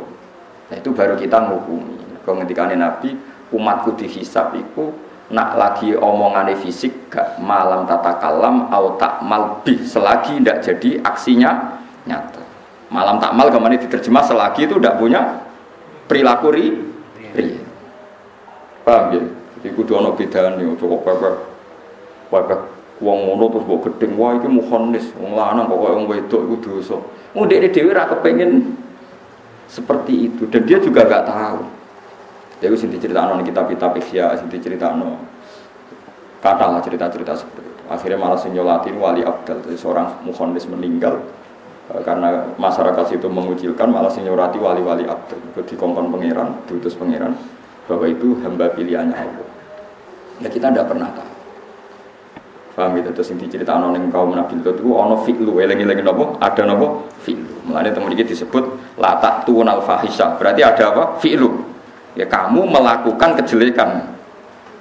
Nah itu baru kita ngukumi. Kalau ngendikane Nabi, umatku dihisab iku nak lagi omongane fisik gak malam tata kalam au tak malbi selagi tidak jadi aksinya nyata. Malam tak mal ke mana diterjemah selagi itu tidak punya perilaku ri, ri. Paham ya? Jadi kudu ana bedane aja kok pepek pepek wong ngono terus mbok gedeng wah iki muhonis wong lanang kok wong wedok iku dosa. Wong dekne dhewe ra kepengin seperti itu dan dia juga nggak tahu. Jadi sing diceritakan kitab-kitab ikhya, diceritakan kata lah cerita-cerita seperti itu. Akhirnya malah sing nyolatin wali abdal, jadi seorang muhonis meninggal eh, karena masyarakat itu mengucilkan malah sing nyurati wali-wali abdal, di kongkon pangeran, diutus pangeran bahwa itu hamba pilihannya Allah. Ya kita tidak pernah tahu. Paham gitu terus yang diceritakan oleh kaum Nabi Lut itu ono fi'lu eling-eling nopo ada nopo fi'lu. Mulanya teman disebut latak tuun al fahisha. Berarti ada apa? Fi'lu. Ya kamu melakukan kejelekan.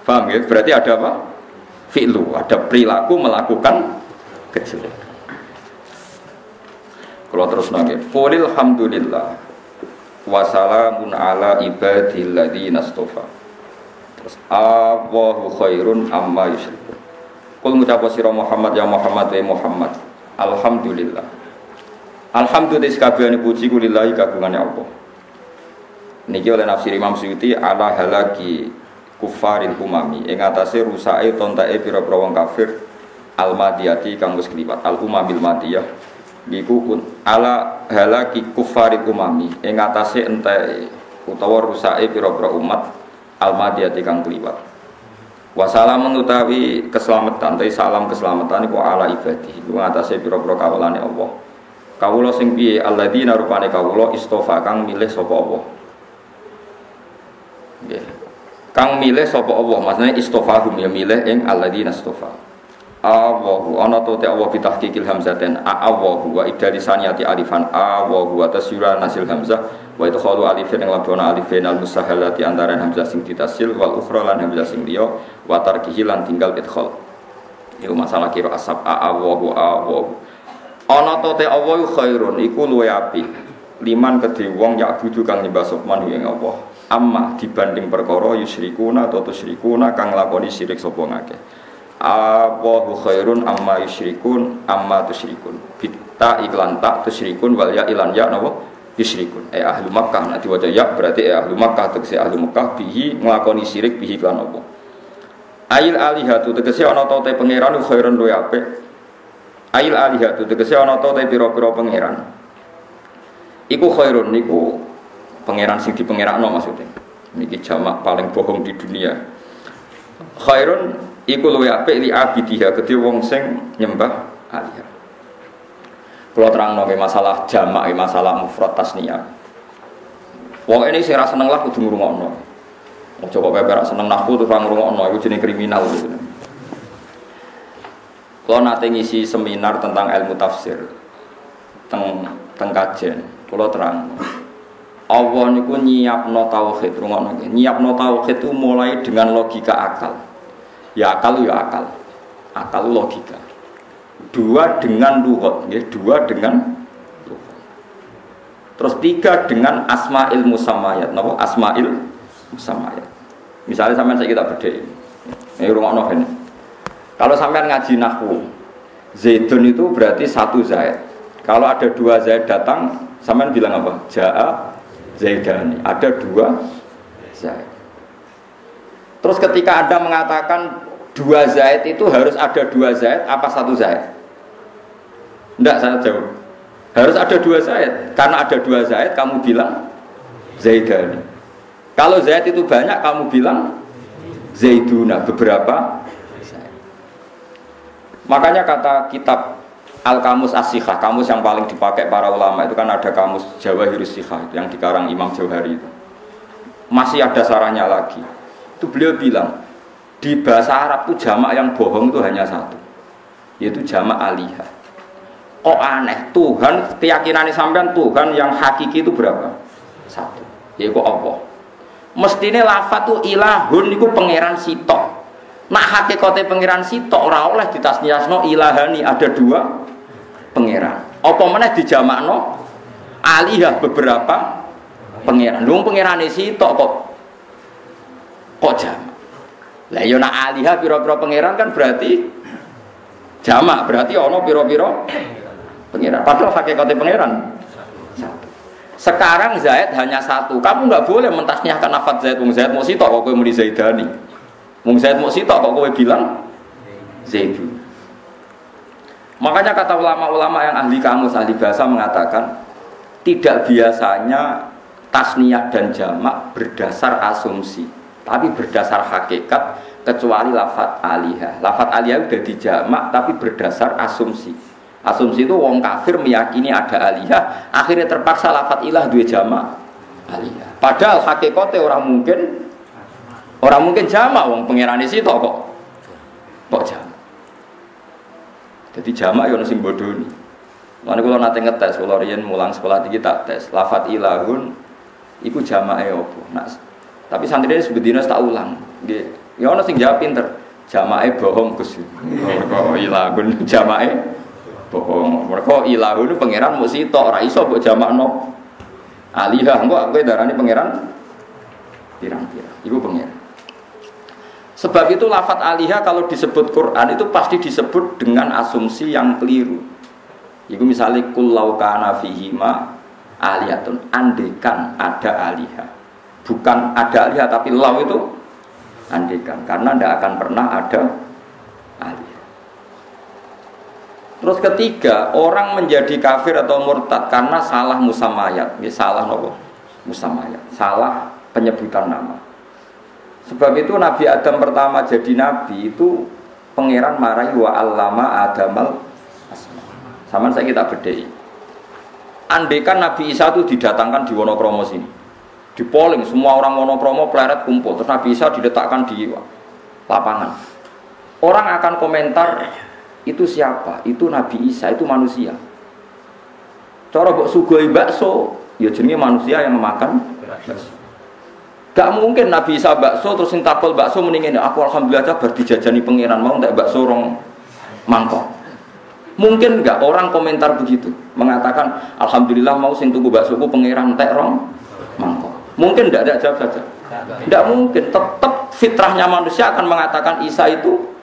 Paham ya? Berarti ada apa? Fi'lu. Ada perilaku melakukan kejelekan. Kalau terus nangis, Qulil hamdulillah Wassalamun ala ibadilladzi nastofa Terus Allahu khairun amma yusyrikun Kul ngucap sira Muhammad ya Muhammad wa Muhammad Alhamdulillah Alhamdulillah sekabehane puji kulillahi kagungane Allah Niki oleh nafsir Imam Suyuti ala halaki kufarin umami ing atase rusake tontae pira-pira wong kafir al madiyati kang wis kliwat. Al umamil madiyah niku ala halaki kufarit umami ing atase ente utawa rusake pira-pira umat almadiyati kang kliwat. Wasalam utawi keselamatan. Tapi salam keselamatan iku ala ibadi iku ngatasi pira-pira kawulane Allah. Kawula sing piye? Alladzina rupane kawula istofa kang milih sapa Allah nggih kang milih sapa Allah? Maksudnya istofahum ya milih ing alladzina istofa. Awahu ana to te Allah bitahqiqil hamzaten awahu wa idari saniyati alifan. Awahu atas yura nasil hamzah. Wa itu khalu alifin yang labona alifin al musahalati antara hamzah sing ditasil wal ukhra lan hamzah sing liya wa tarkihi lan tinggal idkhal. Iku masalah kira asab awahu awahu ana to te Allah khairun iku luwe api liman kedhe wong yak budu kang nyembah sopman ing Allah amma dibanding perkara yusyrikuna atau tusyrikuna kang lakoni syirik sapa ngakeh Allahu khairun amma yusyrikun amma tusyrikun. Bitta iklan tak tusyrikun wal ya ilan ya napa? Yusyrikun. Eh ahlu Makkah. Nanti wajah ya berarti eh ahlu Makkah tegese ahlu Makkah bihi nglakoni syirik bihi kan apa? Ail alihatu tegese ana ta te pangeran khairun luwe apik. Ail alihatu tegese ana ta te pira-pira pangeran. Iku khairun niku pangeran sing dipengerakno maksudnya. Niki jamak paling bohong di dunia. Khairun iku luwe apik li abidiha kedhe wong sing nyembah alihah kalau terang nongke masalah jamak masalah mufrad tasniyah. Wong ini saya rasa seneng lah kudu ngrungokno. Mau coba pepe seneng nahu tuh orang ngrungokno itu jenis kriminal. Gitu kalau nanti ngisi seminar tentang ilmu tafsir teng teng kajen kalau terang Allah niku nyiapno tauhid rungokno nyiapno tauhid itu mulai dengan logika akal Ya akal ya akal. Akal logika. Dua dengan luhut, ya, dua dengan luhut. Terus tiga dengan asma'il musamayat. Napa? Asma'il musamayat. Misalnya sampai saya kita beda ini. rumah novel. Kalau sampai ngaji nahu, Zaidun itu berarti satu Zaid. Kalau ada dua Zaid datang, sampai bilang apa? Ja'a Zaidani. Ada dua Zaid. Terus ketika Anda mengatakan dua zaid itu harus ada dua zaid apa satu zaid? Tidak saya jawab. Harus ada dua zaid. Karena ada dua zaid kamu bilang zaidani. Kalau zaid itu banyak kamu bilang zaiduna beberapa zaid. Makanya kata kitab Al Kamus Asyikah, kamus yang paling dipakai para ulama itu kan ada kamus Jawa Hirusihah yang dikarang Imam Jauhari itu. Masih ada sarannya lagi. Itu beliau bilang, di bahasa Arab itu jamak yang bohong itu hanya satu, yaitu jamak alihah. Kok aneh, Tuhan keyakinan sampean Tuhan yang hakiki itu berapa? Satu, yaitu Allah. Mestinya lafat itu ilahun itu pangeran sitok. Nak hakikate pangeran sitok ora oleh ditasniasno ilahani ada dua pangeran. Apa meneh dijamakno alihah beberapa pangeran. Lu pangerane sitok kok kok jamak. Lah yo nak alihah pira-pira pangeran kan berarti jamak, berarti ono pira-pira pangeran. Padahal hakikate pangeran. Sekarang Zaid hanya satu. Kamu nggak boleh mentasniahkan nafat Zaid. Wong Zaid mau sitok kok kowe muni Zaidani. Wong Zaid mau sitok kok kowe bilang Zaidu. Makanya kata ulama-ulama yang ahli kamus, ahli bahasa mengatakan tidak biasanya tasniyah dan jamak berdasar asumsi, tapi berdasar hakikat kecuali lafat alihah. Lafat alihah udah dijamak tapi berdasar asumsi. Asumsi itu wong kafir meyakini ada alihah, akhirnya terpaksa lafat ilah dua jamak alihah. Padahal hakikatnya orang mungkin Orang mungkin jamak wong pangeran itu kok. Kok jamak. Jadi jamak yo sing bodoni. Mana kalau nanti ngetes, kalau rian mulang sekolah tinggi tak tes, lafat ilahun, iku jamak opo. Nah, tapi santri ini sebetulnya tak ulang. Dia, ya orang sing jawab pinter, jamak bohong kus. Mereka ilahun jamak bohong. Mereka ilahun pangeran mesti tok, raiso buat jamak no. Alihah, enggak, gue darah ini pangeran pirang-pirang. Ibu pangeran. Sebab itu lafat alihah kalau disebut Quran itu pasti disebut dengan asumsi yang keliru. Itu misalnya kullau kana fihima aliyatun andekan ada alihah. Bukan ada alihah tapi lau itu andekan karena tidak akan pernah ada alihah. Terus ketiga, orang menjadi kafir atau murtad karena salah musamayat. Ini salah nopo? Musamayat. Salah penyebutan nama. Sebab itu Nabi Adam pertama jadi nabi itu pangeran marahi wa allama Adamal Sama saya kita bedai. Andekan Nabi Isa itu didatangkan di Wonokromo sini. Di polling semua orang Wonokromo pleret kumpul. Terus Nabi Isa diletakkan di lapangan. Orang akan komentar itu siapa? Itu Nabi Isa, itu manusia. Cara kok sugoi bakso, ya jenenge manusia yang memakan bakso. Gak mungkin Nabi Isa bakso terus takol bakso mendingin aku alhamdulillah aja berdijajani pangeran mau tak bakso rong mangkok. Mungkin enggak orang komentar begitu mengatakan alhamdulillah mau sing tuku bakso ku pangeran tek rong mangkok. Mungkin enggak ada jawab saja. Tidak mungkin, tetap fitrahnya manusia akan mengatakan Isa itu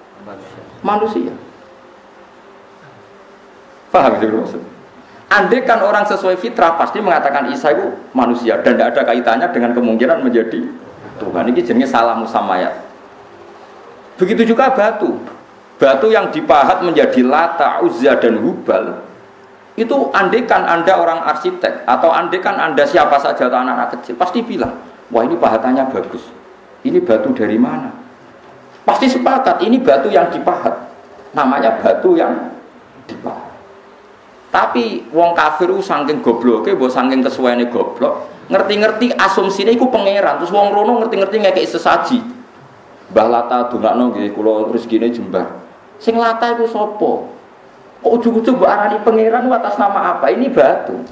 manusia. Paham itu maksud? Andai kan orang sesuai fitrah pasti mengatakan Isa itu manusia dan tidak ada kaitannya dengan kemungkinan menjadi Tuhan. Ini jenis salah musamayat. Begitu juga batu. Batu yang dipahat menjadi lata, uzza dan hubal itu andekan anda orang arsitek atau andekan anda siapa saja atau anak-anak kecil pasti bilang wah ini pahatannya bagus ini batu dari mana pasti sepakat ini batu yang dipahat namanya batu yang dipahat tapi wong kafir ku saking gobloke, mbok saking kesuwene goblok, ngerti-ngerti asumsine iku pangeran. Terus wong rono ngerti-ngerti ngekeki sesaji. Mbah Lata dongakno nggih kula rezekine jembar. Sing Lata iku sapa? Kok ujug-ujug mbok arani pangeran atas nama apa? Ini batu.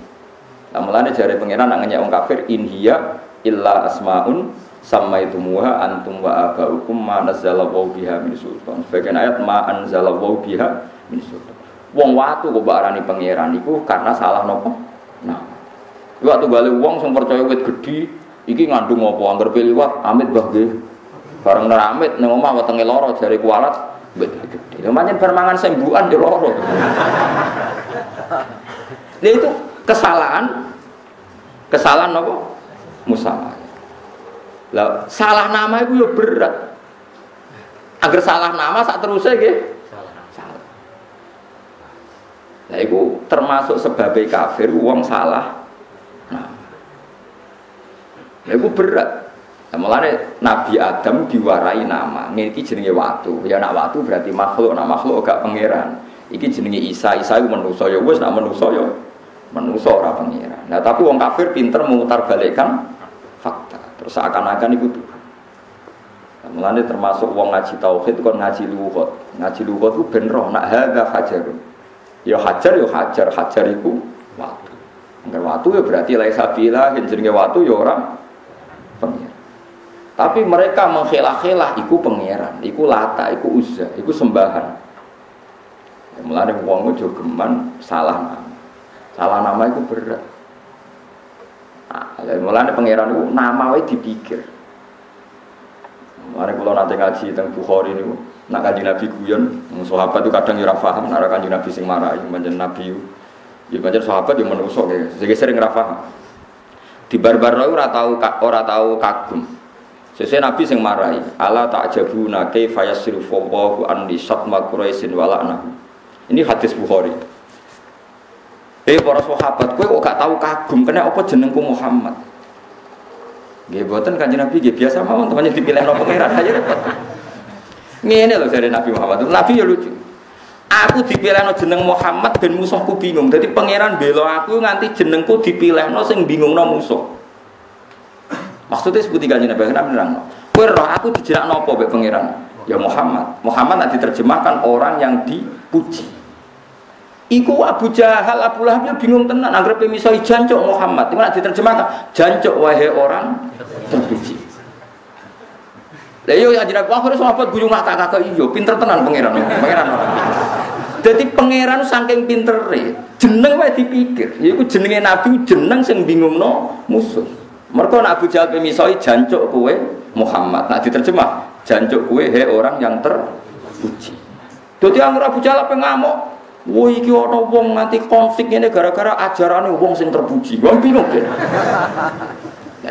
Nah, mulane jare pangeran nak ngenyek wong kafir in hiya illa asmaun sama itu muha antum wa abaukum ma nazzala biha min sultan. Sebagian ayat ma anzala biha min sultan. Wong watu kok arani pangeran iku karena salah nopo. Nah. Waktu balik wong sing percaya wit gedhi iki ngandung apa angger liwat amit bah nggih. Bareng neramit ning omah wetenge lara jare kualat wit gedhi. Lha pancen bar mangan sembuhan yo lara. Nah itu kesalahan kesalahan nopo? Musalah. Lah salah nama itu ya berat. Agar salah nama sak terusnya gitu Nah, itu termasuk sebagai kafir, uang salah. Nah, itu berat. Nah, mulane Nabi Adam diwarai nama. Ini jenenge watu. Ya nak watu berarti makhluk, nak makhluk gak pangeran. Iki jenenge Isa, Isa itu manusa ya wis nak manusa ya manusa ora pangeran. Nah, tapi wong kafir pinter memutar balikkan fakta. Terus seakan-akan itu Nah, mulane termasuk wong ngaji tauhid kon ngaji luhut. Ngaji luhut itu ben roh nak hadza hajarun. Ya hajar ya hajar, hajar itu watu. Enggak watu ya berarti lai sabila, jenenge watu ya orang pengira. Tapi mereka menghelah-helah iku pangeran, iku lata, iku uzza, iku sembahan. Ya, mulane wong aja geman salah nama. Salah nama itu berat. Nah, mulane pangeran itu nama wae dipikir. Mulane kalau nanti ngaji tentang Bukhari ini, nak kaji Nabi guyon, sahabat itu kadang ya paham, nak kaji Nabi sing marah, manjen Nabi Ya banyak sahabat yang menusuk ya, jadi sering rafah. Di barbar ora tahu ora tahu kagum. Sesuai Nabi sing marai, Allah tak kaifa yasrifu Allahu an li satma Quraisyin wala'na. Ini hadis Bukhari. Eh para sahabat, kowe kok gak tahu kagum kena apa jenengku Muhammad? Nggih boten Kanjeng Nabi nggih biasa mawon temannya dipilih no pangeran aja repot. Ngene lho dari Nabi Muhammad. Nabi ya lucu. Aku dipilih no jeneng Muhammad dan musuhku bingung. Jadi pangeran belo aku nganti jenengku dipilih no sing bingung no musuh. Maksudnya seperti kanjeng Nabi kenapa bilang, kue roh aku dijerak nopo be pangeran. Ya Muhammad. Muhammad nanti diterjemahkan orang yang dipuji. Iku Abu Jahal, Abu Lahab ya bingung tenan. Anggap misalnya jancok Muhammad. Di mana diterjemahkan jancok wahai orang terpuji. Lah yo ya jeneng akhire sahabat guyu mata kakak iyo pinter tenan pangeran. Pangeran. Jadi pangeran saking pintere, jeneng wae dipikir. Iku jenenge nabi jeneng sing bingungno musuh. Mereka nak Abu Jahal pemisoi jancuk kue Muhammad. Nak diterjemah jancuk kue he orang yang terpuji. Jadi anggere Abu Jahal apa ngamuk? Woi iki ana wong nganti konflik ini gara-gara ajarane wong sing terpuji. Wong bingung kan.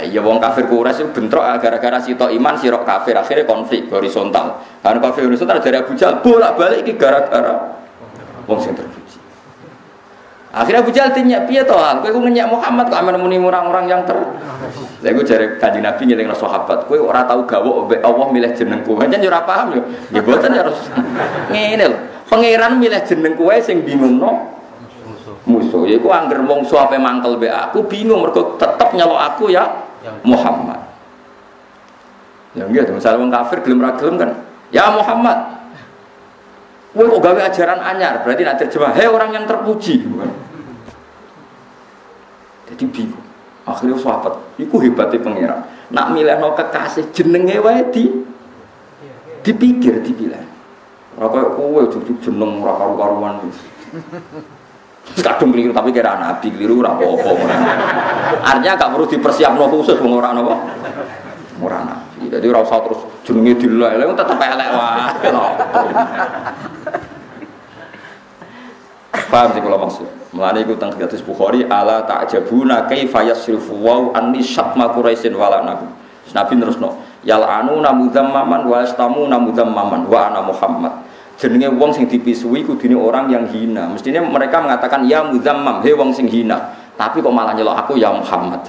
Iya wong kafir Quraisy bentrok ah, gara-gara sitok iman sirok kafir akhirnya konflik horizontal. Karena kafir horizontal dari Abu Jahal bolak-balik iki gara-gara wong sing terpuji. Akhirnya Abu Jahal tanya, piye to hal? Kowe ngenyak Muhammad kok amen muni orang-orang yang ter Lha iku jare Kanjeng Nabi ngelingno sahabat, kowe ora tau gawok Allah milih jenengku. Pancen yo ora paham yo. Ya harus ngene lho. Pangeran milih jeneng kowe sing bingungno musuh. Ya aku angger wong suape mangkel be aku bingung mergo tetep nyelok aku ya Muhammad. Ya enggak, misalnya wong kafir gelem ra gelem kan. Ya Muhammad. Kowe kok gawe ajaran anyar, berarti nak terjemah, hei orang yang terpuji. Jadi bingung. Akhirnya sahabat, itu hebatnya pangeran. Nak milih no kekasih jenenge wae di dipikir dipilih. Koyo kowe jeneng ora karu-karuan. Kadung keliru tapi kira nabi keliru ora apa-apa. Artinya gak perlu dipersiapno khusus wong ora napa. Ora nabi. Jadi ora usah terus jenenge dilelek tetep elek wae. Paham sih kalau maksud. Mulane iku teng hadis Bukhari ala ta'jabuna kaifa yasrifu wa anni syatma quraisyin wala nabi. Nabi terusno yal anu namudammaman wa yastamu namudammaman wa ana Muhammad jenenge wong sing dipisui kudune orang yang hina. Mestinya mereka mengatakan ya muzammam, he wong sing hina. Tapi kok malah nyelok aku ya Muhammad.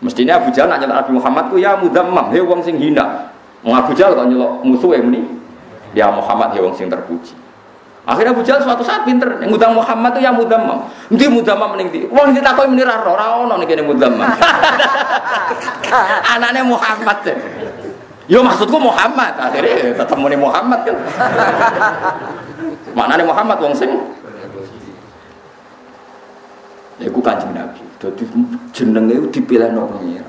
Mestinya Abu Jahal nyelok Nabi Muhammad ku ya muzammam, he wong sing hina. Wong Abu Jahal kok nyelok musuh yang ini ya Muhammad he wong sing terpuji. Akhirnya Abu Jahal suatu saat pinter, yang mudam Muhammad itu ya mudammam. Nanti mudammam ning ndi? Wong ditakoni muni ra ora ono ning kene mudammam. Anaknya Muhammad. Yo maksudku Muhammad, akhirnya ketemu nih Muhammad kan. Mana nih Muhammad wong sing? Ya ku kanjeng Nabi. Jadi jenenge itu dipilih no pengira.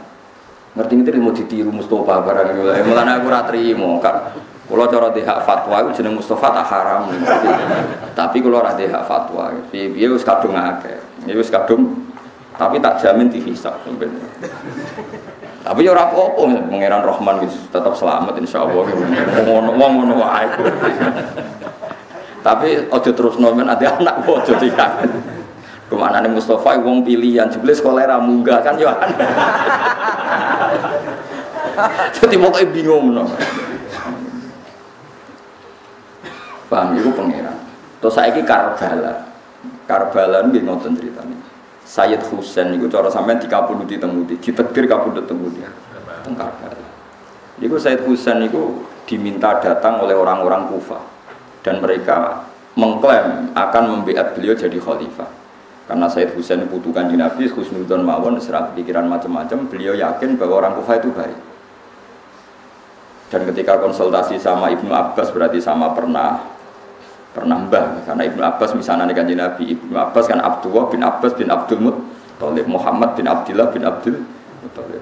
Ngerti ngerti mau ditiru Mustafa barang itu. Mulane aku ratri mau kan. Kalau cara di hak fatwa itu jeneng Mustafa tak haram. Tapi kalau ora di hak fatwa, piye wis kadung akeh. Ya wis kadung tapi tak jamin dihisab sebenarnya. Tapi ya ora apa-apa, pangeran Rahman wis tetap selamat insyaallah. Ngono wong ngono wae. Tapi aja terus nomen ada anak aja tidak. Ke mana nih Mustafa wong pilihan jebule sekolah ra munggah kan yo aneh. Jadi pokoknya bingung no. Paham itu pangeran. Terus saya ini Karbala. Karbala ini ngoten ceritanya. Sayyid Husain itu cara sampean dikapundhuti teng Muti, ditegir kapundhut teng Muti. Teng Karbala. Iku Sayyid Husain itu diminta datang oleh orang-orang Kufah dan mereka mengklaim akan membiat beliau jadi khalifah. Karena Sayyid Husain butuhkan di Nabi, Husnudon Mawon, serap pikiran macam-macam, beliau yakin bahwa orang Kufah itu baik. Dan ketika konsultasi sama Ibnu Abbas berarti sama pernah pernah mbah karena Ibnu Abbas misalnya kanji Nabi Ibnu Abbas kan Abdullah bin Abbas bin Abdul Muttalib Muhammad bin Abdullah bin Abdul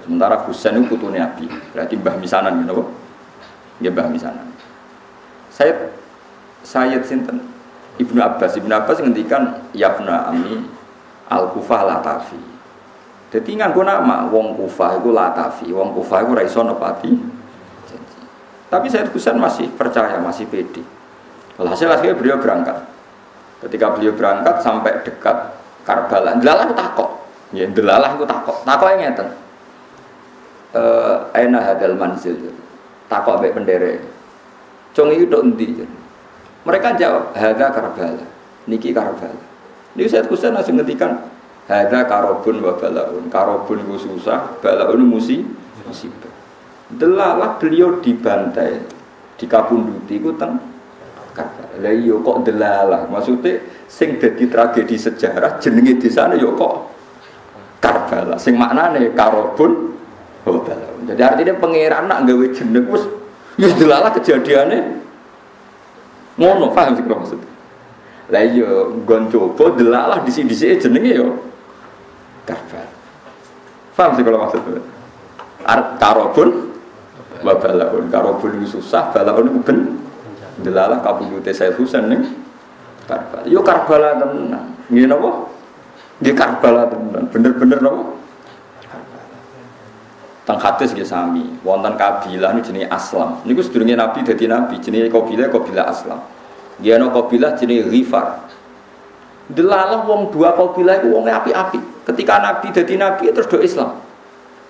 Sementara Husain itu putune Abi. Berarti Mbah Misanan gitu. Ya Mbah Misanan. Saya Sayyid Sinten Ibnu Abbas Ibnu Abbas ngendikan Yabna Ami Al Kufah Latafi. Jadi nganggo nama wong Kufah itu Latafi, wong Kufah itu ra iso nepati Tapi Sayyid Husain masih percaya, masih pede. Hasil akhirnya beliau berangkat. Ketika beliau berangkat sampai dekat Karbala, delalah takok. Ya, delalah itu takok. Takok yang ngeten uh, aina hadal manzil takok ambek pendere cung iki tok endi mereka jawab hadza karbala niki karbala niku saya kusen langsung ngetikan hadza karobun wa balaun karobun itu susah balaun musi musibah delalah beliau dibantai di kabunduti ku teng. Lah iya kok delalah. Maksudnya sing dadi tragedi sejarah jenenge desane yo kok Karbala. Sing maknane karobun Oh, Jadi artinya pangeran nak gawe jeneng wis wis delala kejadiannya ngono paham sih kalau maksud. Lah iya gon coba delalah disi-disi jenenge yo karbal. Paham sih kalau maksud. Art karobun wa balaun karobun susah balaun itu ben delalah kabudute saya Husain ning Karbala. Yo Karbala tenan. Nggih napa? Nggih Karbala tenan. Bener-bener napa? Teng hadis nggih sami, wonten kabilah ini jenenge Aslam. Niku sedurunge Nabi dadi nabi jenenge kabilah kabilah Aslam. Dia ana kabilah jenenge Ghifar. Delalah wong dua kabilah iku wong api-api. Ketika Nabi dadi nabi terus do Islam.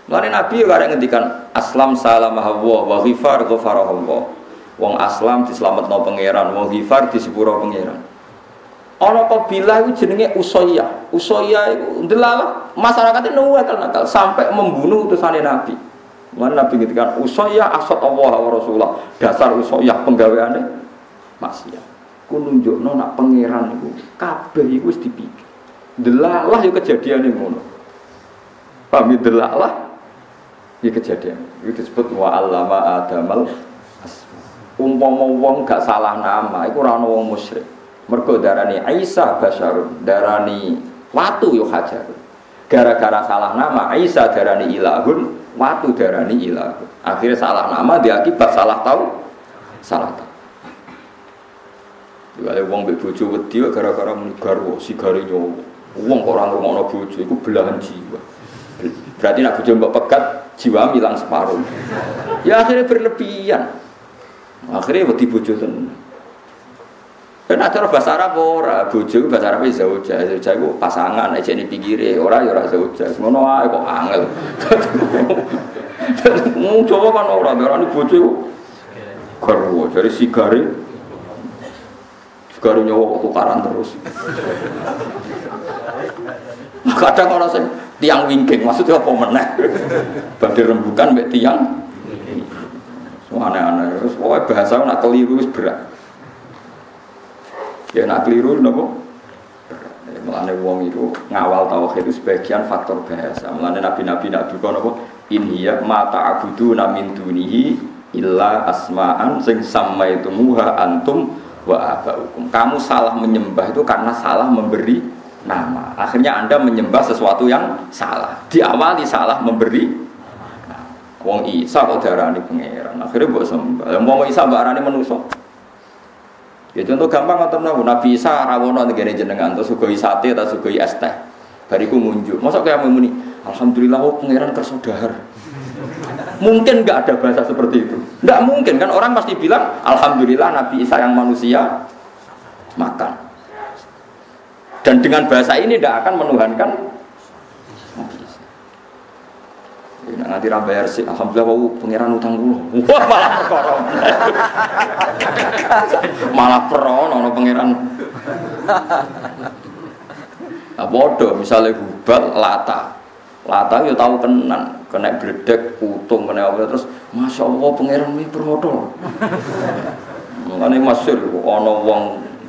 Mulane Nabi ya karek ngendikan Aslam salamah wa Ghifar ghafarah Allah. Wong Aslam diselametno pangeran, wong Ghifar disepuro pangeran. Ana kabilah itu jenenge Usoya. Usoya itu delalah masyarakatnya nakal nakal sampai membunuh utusan Nabi. Mana Nabi ngendikan Usoya asat Allah wa Rasulullah. Dasar Usoya penggaweane maksiat. Ku nunjukno nak pangeran iku kabeh iku wis dipikir. Delalah ya kejadian ngono. Paham ya delalah ya kejadian. Itu disebut wa allama adamal umpama wong gak salah nama iku ora ana wong musyrik. Mergo darani Aisyah basyarun, darani watu yo hajar. Gara-gara salah nama Aisyah darani ilahun, watu darani ilahun. Akhirnya salah nama diakibat salah tahu, salah tahu. Juga wong mbek bojo wedi gara-gara muni garwa sigare nyowo. Wong kok ora ngono bojo iku belahan jiwa. Berarti nak bojo mbok pegat jiwa hilang separuh. Ya akhirnya berlebihan. Akhirnya wedi bojo tenan. Dan ada bahasa Arab ora, bojo bahasa Arab zauja, zauja itu pasangan aja ini pinggire, ora ya ora zauja. Semono ae kok angel. Mau coba kan ora, ora ini bojo itu garwo, dari sigari, sigari nyawa tukaran terus. Kadang orang sing tiang wingking, maksudnya apa meneh? Badhe rembukan mbek tiang. Aneh-aneh, terus pokoknya bahasa nak keliru berat. Ya nak keliru nopo. Mulane wong itu ngawal tauhid itu sebagian faktor bahasa. Mulane nabi-nabi nak duka nopo ya mata abudu namin dunihi illa asma'an sing sama itu muha antum wa abaukum. Kamu salah menyembah itu karena salah memberi nama. Akhirnya Anda menyembah sesuatu yang salah. Diawali salah memberi Wong Isa kok darani pangeran. Akhirnya buat sembah. Wong Isa mbak arani manusa. Ya contoh gampang atau nabu Nabi Isa rawono negara jenengan atau sugoi sate atau sugoi es teh. Bariku munjuk. Masa kayak muni Alhamdulillah oh pangeran kersodahar. Mungkin nggak ada bahasa seperti itu. Nggak mungkin kan orang pasti bilang Alhamdulillah Nabi Isa yang manusia makan. Dan dengan bahasa ini tidak akan menuhankan Nah, nanti ra bayar sih, alhamdulillah wau pangeran utang kulo. Wah, malah perkara. malah peron ono pangeran. Nah, bodoh misalnya hubal lata. Lata ya tahu tenan, kena bledek, utung, kena apa terus Masya Allah pangeran ini perodol. Mengenai masyur, ono wong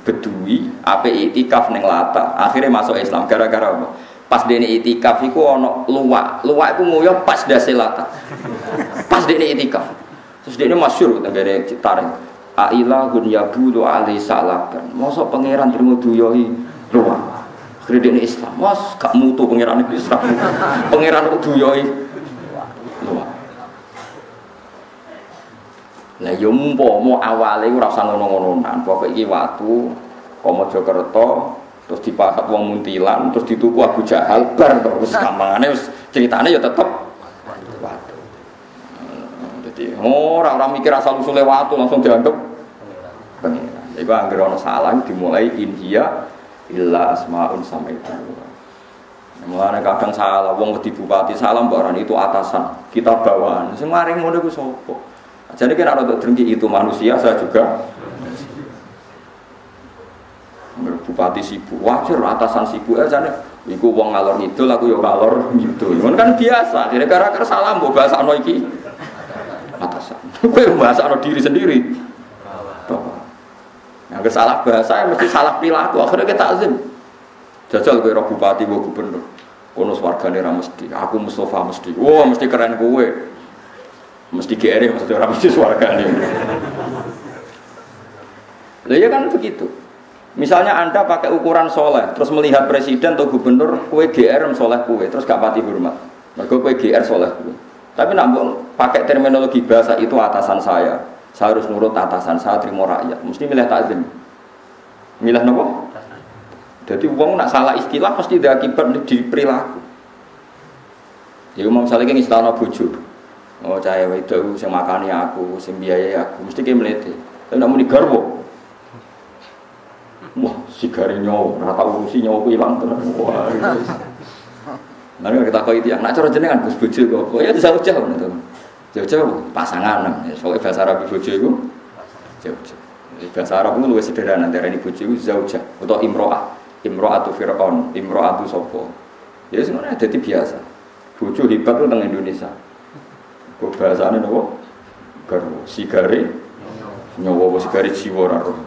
bedui, apa itikaf neng lata, akhirnya masuk Islam gara-gara apa? Pas dene itikaf iku ana luwak. Luwak iku nguyo pas dase lata. Pas dene itikaf. Terus dene masyhur tenggere Citaring. Aila gun yabulu ali salaban. Mosok pangeran terima duyohi luwak. Kredit dene Islam. Mas gak mutu pangeran iku Islam. pangeran kok duyohi luwak. Lah ya yo umpama awale ora usah ngono-ngononan, pokoke iki watu Kamajakarta terus dipahat wong muntilan terus dituku Abu Jahal bar terus wis critane ya tetep watu. Jadi ora ora mikir asal usule watu langsung dianggap pengiran. Iku anggere ana salah dimulai inhiya illa asmaun sama itu. Mulane kadang salah wong di bupati salam barang itu atasan, kita bawaan. Sing maring ngono iku sapa? Jadi kan ada drengki itu manusia saya juga bupati sibuk wajar atasan sibuk aja nih Iku wong ngalor ngidul, aku yo ngalor ngidul. Itu kan biasa. Jadi gara-gara salam mbok bahasa ano iki atasan. Kowe bahasa ano diri sendiri. Yang salah bahasa mesti salah perilaku. Akhirnya kita azim. Jajal kowe bupati, kowe gubernur. Kono swargane ra mesti. Aku Mustafa mesti. Wah, wow, mesti keren kowe. Mesti GR mesti ora mesti swargane. Lah ya kan begitu. Misalnya Anda pakai ukuran soleh, terus melihat presiden atau gubernur, kue GR soleh kue, terus gak pati hormat. Mereka kue GR soleh kue. Tapi namun pakai terminologi bahasa itu atasan saya. Saya harus nurut atasan saya, terima rakyat. Mesti milih takzim. Milih nopo? Jadi uang nak salah istilah pasti ada akibat di perilaku. Ya umum misalnya kan istilah bojo. Oh cahaya itu, saya makani aku, saya biayai aku, mesti kayak melete. Tapi namun di garbo, Wah, si gari nyawa, rata urusi nyawa ku hilang tenan. Wah. Nanti kita kau itu yang nak cara jenengan Gus bojo kok. Ya jauh jauh. Jauh jauh pasangan. Ya, soalnya bahasa Arab bojo itu jauh jauh. Bahasa Arab itu lebih sederhana dari ini bojo itu jauh jauh. Atau imroah, imroah itu Fir'aun, imroah itu sopo. Ya sebenarnya jadi biasa. Bojo hebat itu tentang Indonesia. Kok bahasanya nopo? Garu, sigari, nyawa sigari jiwa raro.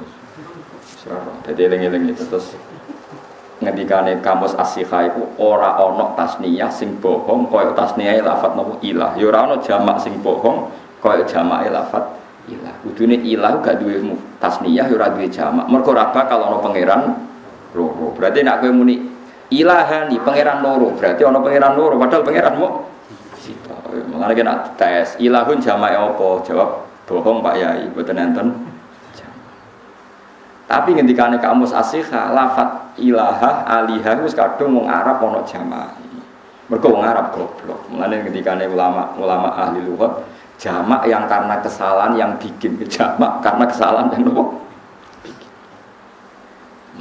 Jadi eling-eling itu terus ngendikane kamus asiha itu ora ono tasniyah sing bohong tasniyah lafat nopo ilah. Ya ora ono jamak sing bohong kaya jamak lafat ilah. Kudune ilah gak duwe tasniyah ya ora duwe jamak. Mergo ora bakal ono pangeran loro. Berarti nek kowe muni ilahani pangeran loro, berarti ono pangeran loro padahal pangeran sita. Mengenai kena tes ilahun jamak apa? Jawab bohong Pak Yai, mboten enten tapi ngendikane kamus asiha lafat ilaha aliha wis kadung wong Arab ana jamaah. Mergo wong Arab goblok. Mulane ngendikane ulama ulama ahli lughat jamak yang karena kesalahan yang bikin jamak karena kesalahan yang nopo.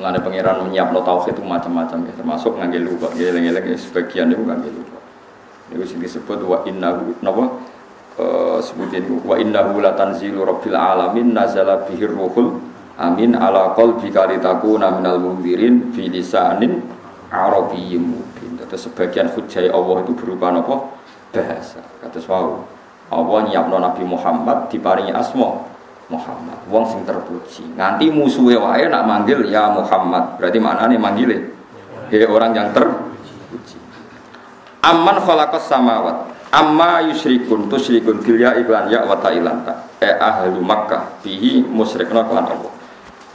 Mulane pangeran menyiapno tauhid itu macam-macam ya termasuk ngambil lughat ngeleng-eleng sebagian itu ngambil lughat. Itu sing disebut wa innahu napa uh, sebutin wa innahu latanzilu rabbil alamin nazala bihir ruhul Amin ala qalbi kalitakuna minal mundirin fi lisanin arabiyyin mubin. Terus sebagian hujjah Allah itu berupa apa? Bahasa. Kata wow. Allah nyiapno Nabi Muhammad diparingi asma Muhammad. Wong sing terpuji. Nganti musuhe wae nak manggil ya Muhammad. Berarti maknane manggil he orang yang terpuji. Amman khalaqas samawat. Amma yusyrikun tusyrikun bil ya iklan ya wa ta'ilanta. E ahlu Makkah bihi musyrikna kelan Allah.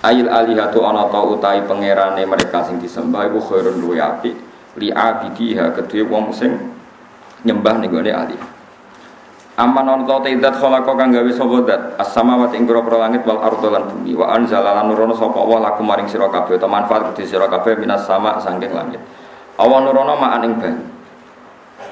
Ail alihatu ana ta utai pangerane mereka sing disembah iku khairun luwe apik li abidiha kedue wong sing nyembah ning gone alih. Aman ana ta tidak khalaqa kang gawe sapa zat as-samawati ing pira langit wal ardo lan bumi wa anzala lan nurono sapa Allah laku maring sira kabeh ta manfaat kedue sira kabeh minas sama saking langit. Awan nurono ma'an ing banyu.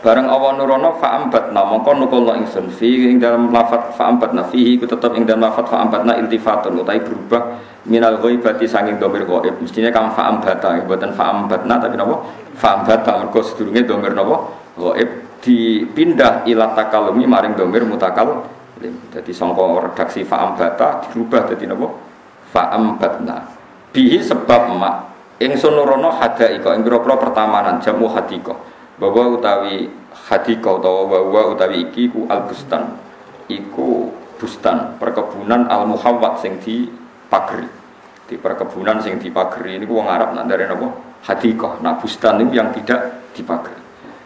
Bareng awan nurono fa'ambatna mongko nukulna ingsun. Fi ing dalam lafat fa'ambatna fihi ku tetep ing dalam lafat fa'ambatna iltifatun utai berubah minal ghaibati sanging domir ghaib. Mestinya kam fa'am bata buatan fa'am batna tapi napa? Fa'am bata mergo sedurunge domir napa? Ghaib. Dipindah ila takalumi maring domir mutakal jadi sangka redaksi fa'am bata dirubah jadi napa? Fa'am batna bihi sebab mak ingsun nurono hadaika ing pira pertamanan jamu hadika bahwa utawi hadika utawa bahwa utawi iki ku albustan. Iku bustan perkebunan al muhawwat sing di pagri di perkebunan sing dipagri ini wong Arab nak dari nopo hadikoh nak bustan itu yang tidak dipagri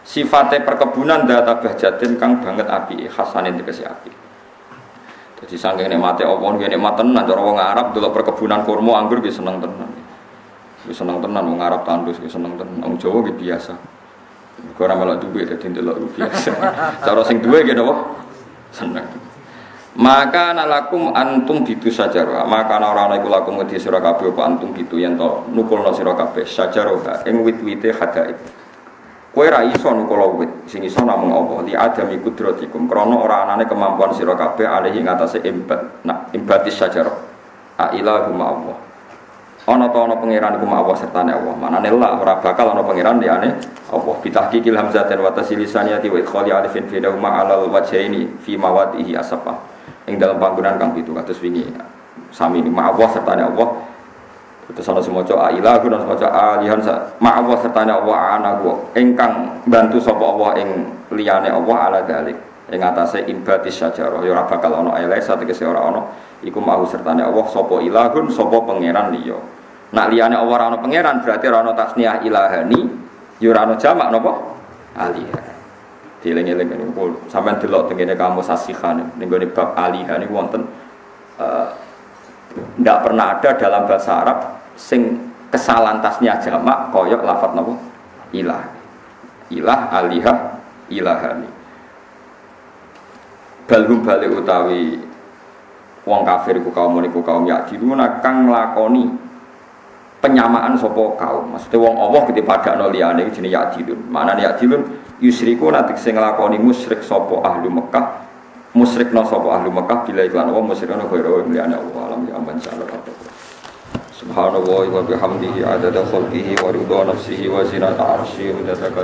sifatnya perkebunan data bahjatin kang banget api khasanin dikasih api. Jadi saking nikmati Allah ini nikmat tenan. Cara wong Arab dulu perkebunan kurma anggur dia seneng tenan. Dia seneng tenan wong Arab tandus dia seneng tenan. Wong Jawa biasa Kau ora melok duwe dadi ndelok biasa. Cara sing duwe gitu, seneng. maka nalakum antum bitu sajaroha maka orang iku lakum ngedi sira kabeh apa antum bitu yen to nukulno sira kabeh. Sajaroha ing wit-wite hadaib kowe ra iso nukul wit sing iso namung apa? Li adami kudratikum. Krana ora anane kemampuan sira kabeh alihi ngatasé imbat. Nah imbatis sajarah a ilahu ma Allah ana ta ana pangeran iku Allah sertane Allah. Manane la ora bakal ana pangeran liyane Allah. Bitahqiqil hamzatin wa tasilisaniyati wa idkhali alifin fi dawma alal wajhaini fi mawadihi asapa. Yang dalam panggungan kang itu kados wingi. Sami ma'awah serta Allah terus ana semoco ilahu dan semoco alihan ma'awah serta Allah anaku engkang bantu sapa Allah ing liyane Allah ala dalik ing atase imbatis sajarah ya ora bakal ana elek sategese ora ana iku ma'ahu serta Allah sapa ilahun sapa pangeran liya. Nak liyane Allah ora ana pangeran berarti ora ana tasniah ilahani ya ora ana jamak napa? Alihah dieling-eling ini pun sampean delok tengene kamu sasihan ning gone bab alihan niku wonten uh, pernah ada dalam bahasa Arab sing kesalahan tasnya jamak koyok lafat napa? Ilah. Ilah alihah ilahani balhum balik utawi wong kafir ku kaum niku kaum yakdilun kang nglakoni penyamaan sopo kaum. Maksudnya wong Allah ketika pada noliane jenis yakdilun mana yakdilun yusriku nanti sing nglakoni musyrik sapa ahli Mekah musyrik no sapa ahli Mekah bila iklan wa musyrik no khaira wa Allah alam. Ya aman sallallahu Subhanallah wa bihamdihi adada khalqihi wa ridha nafsihi wa zinata arsyihi wa zinata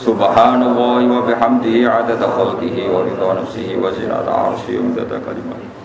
arsyihi wa adada kalimatihi Subhanallah wa bihamdihi adada khalqihi wa ridha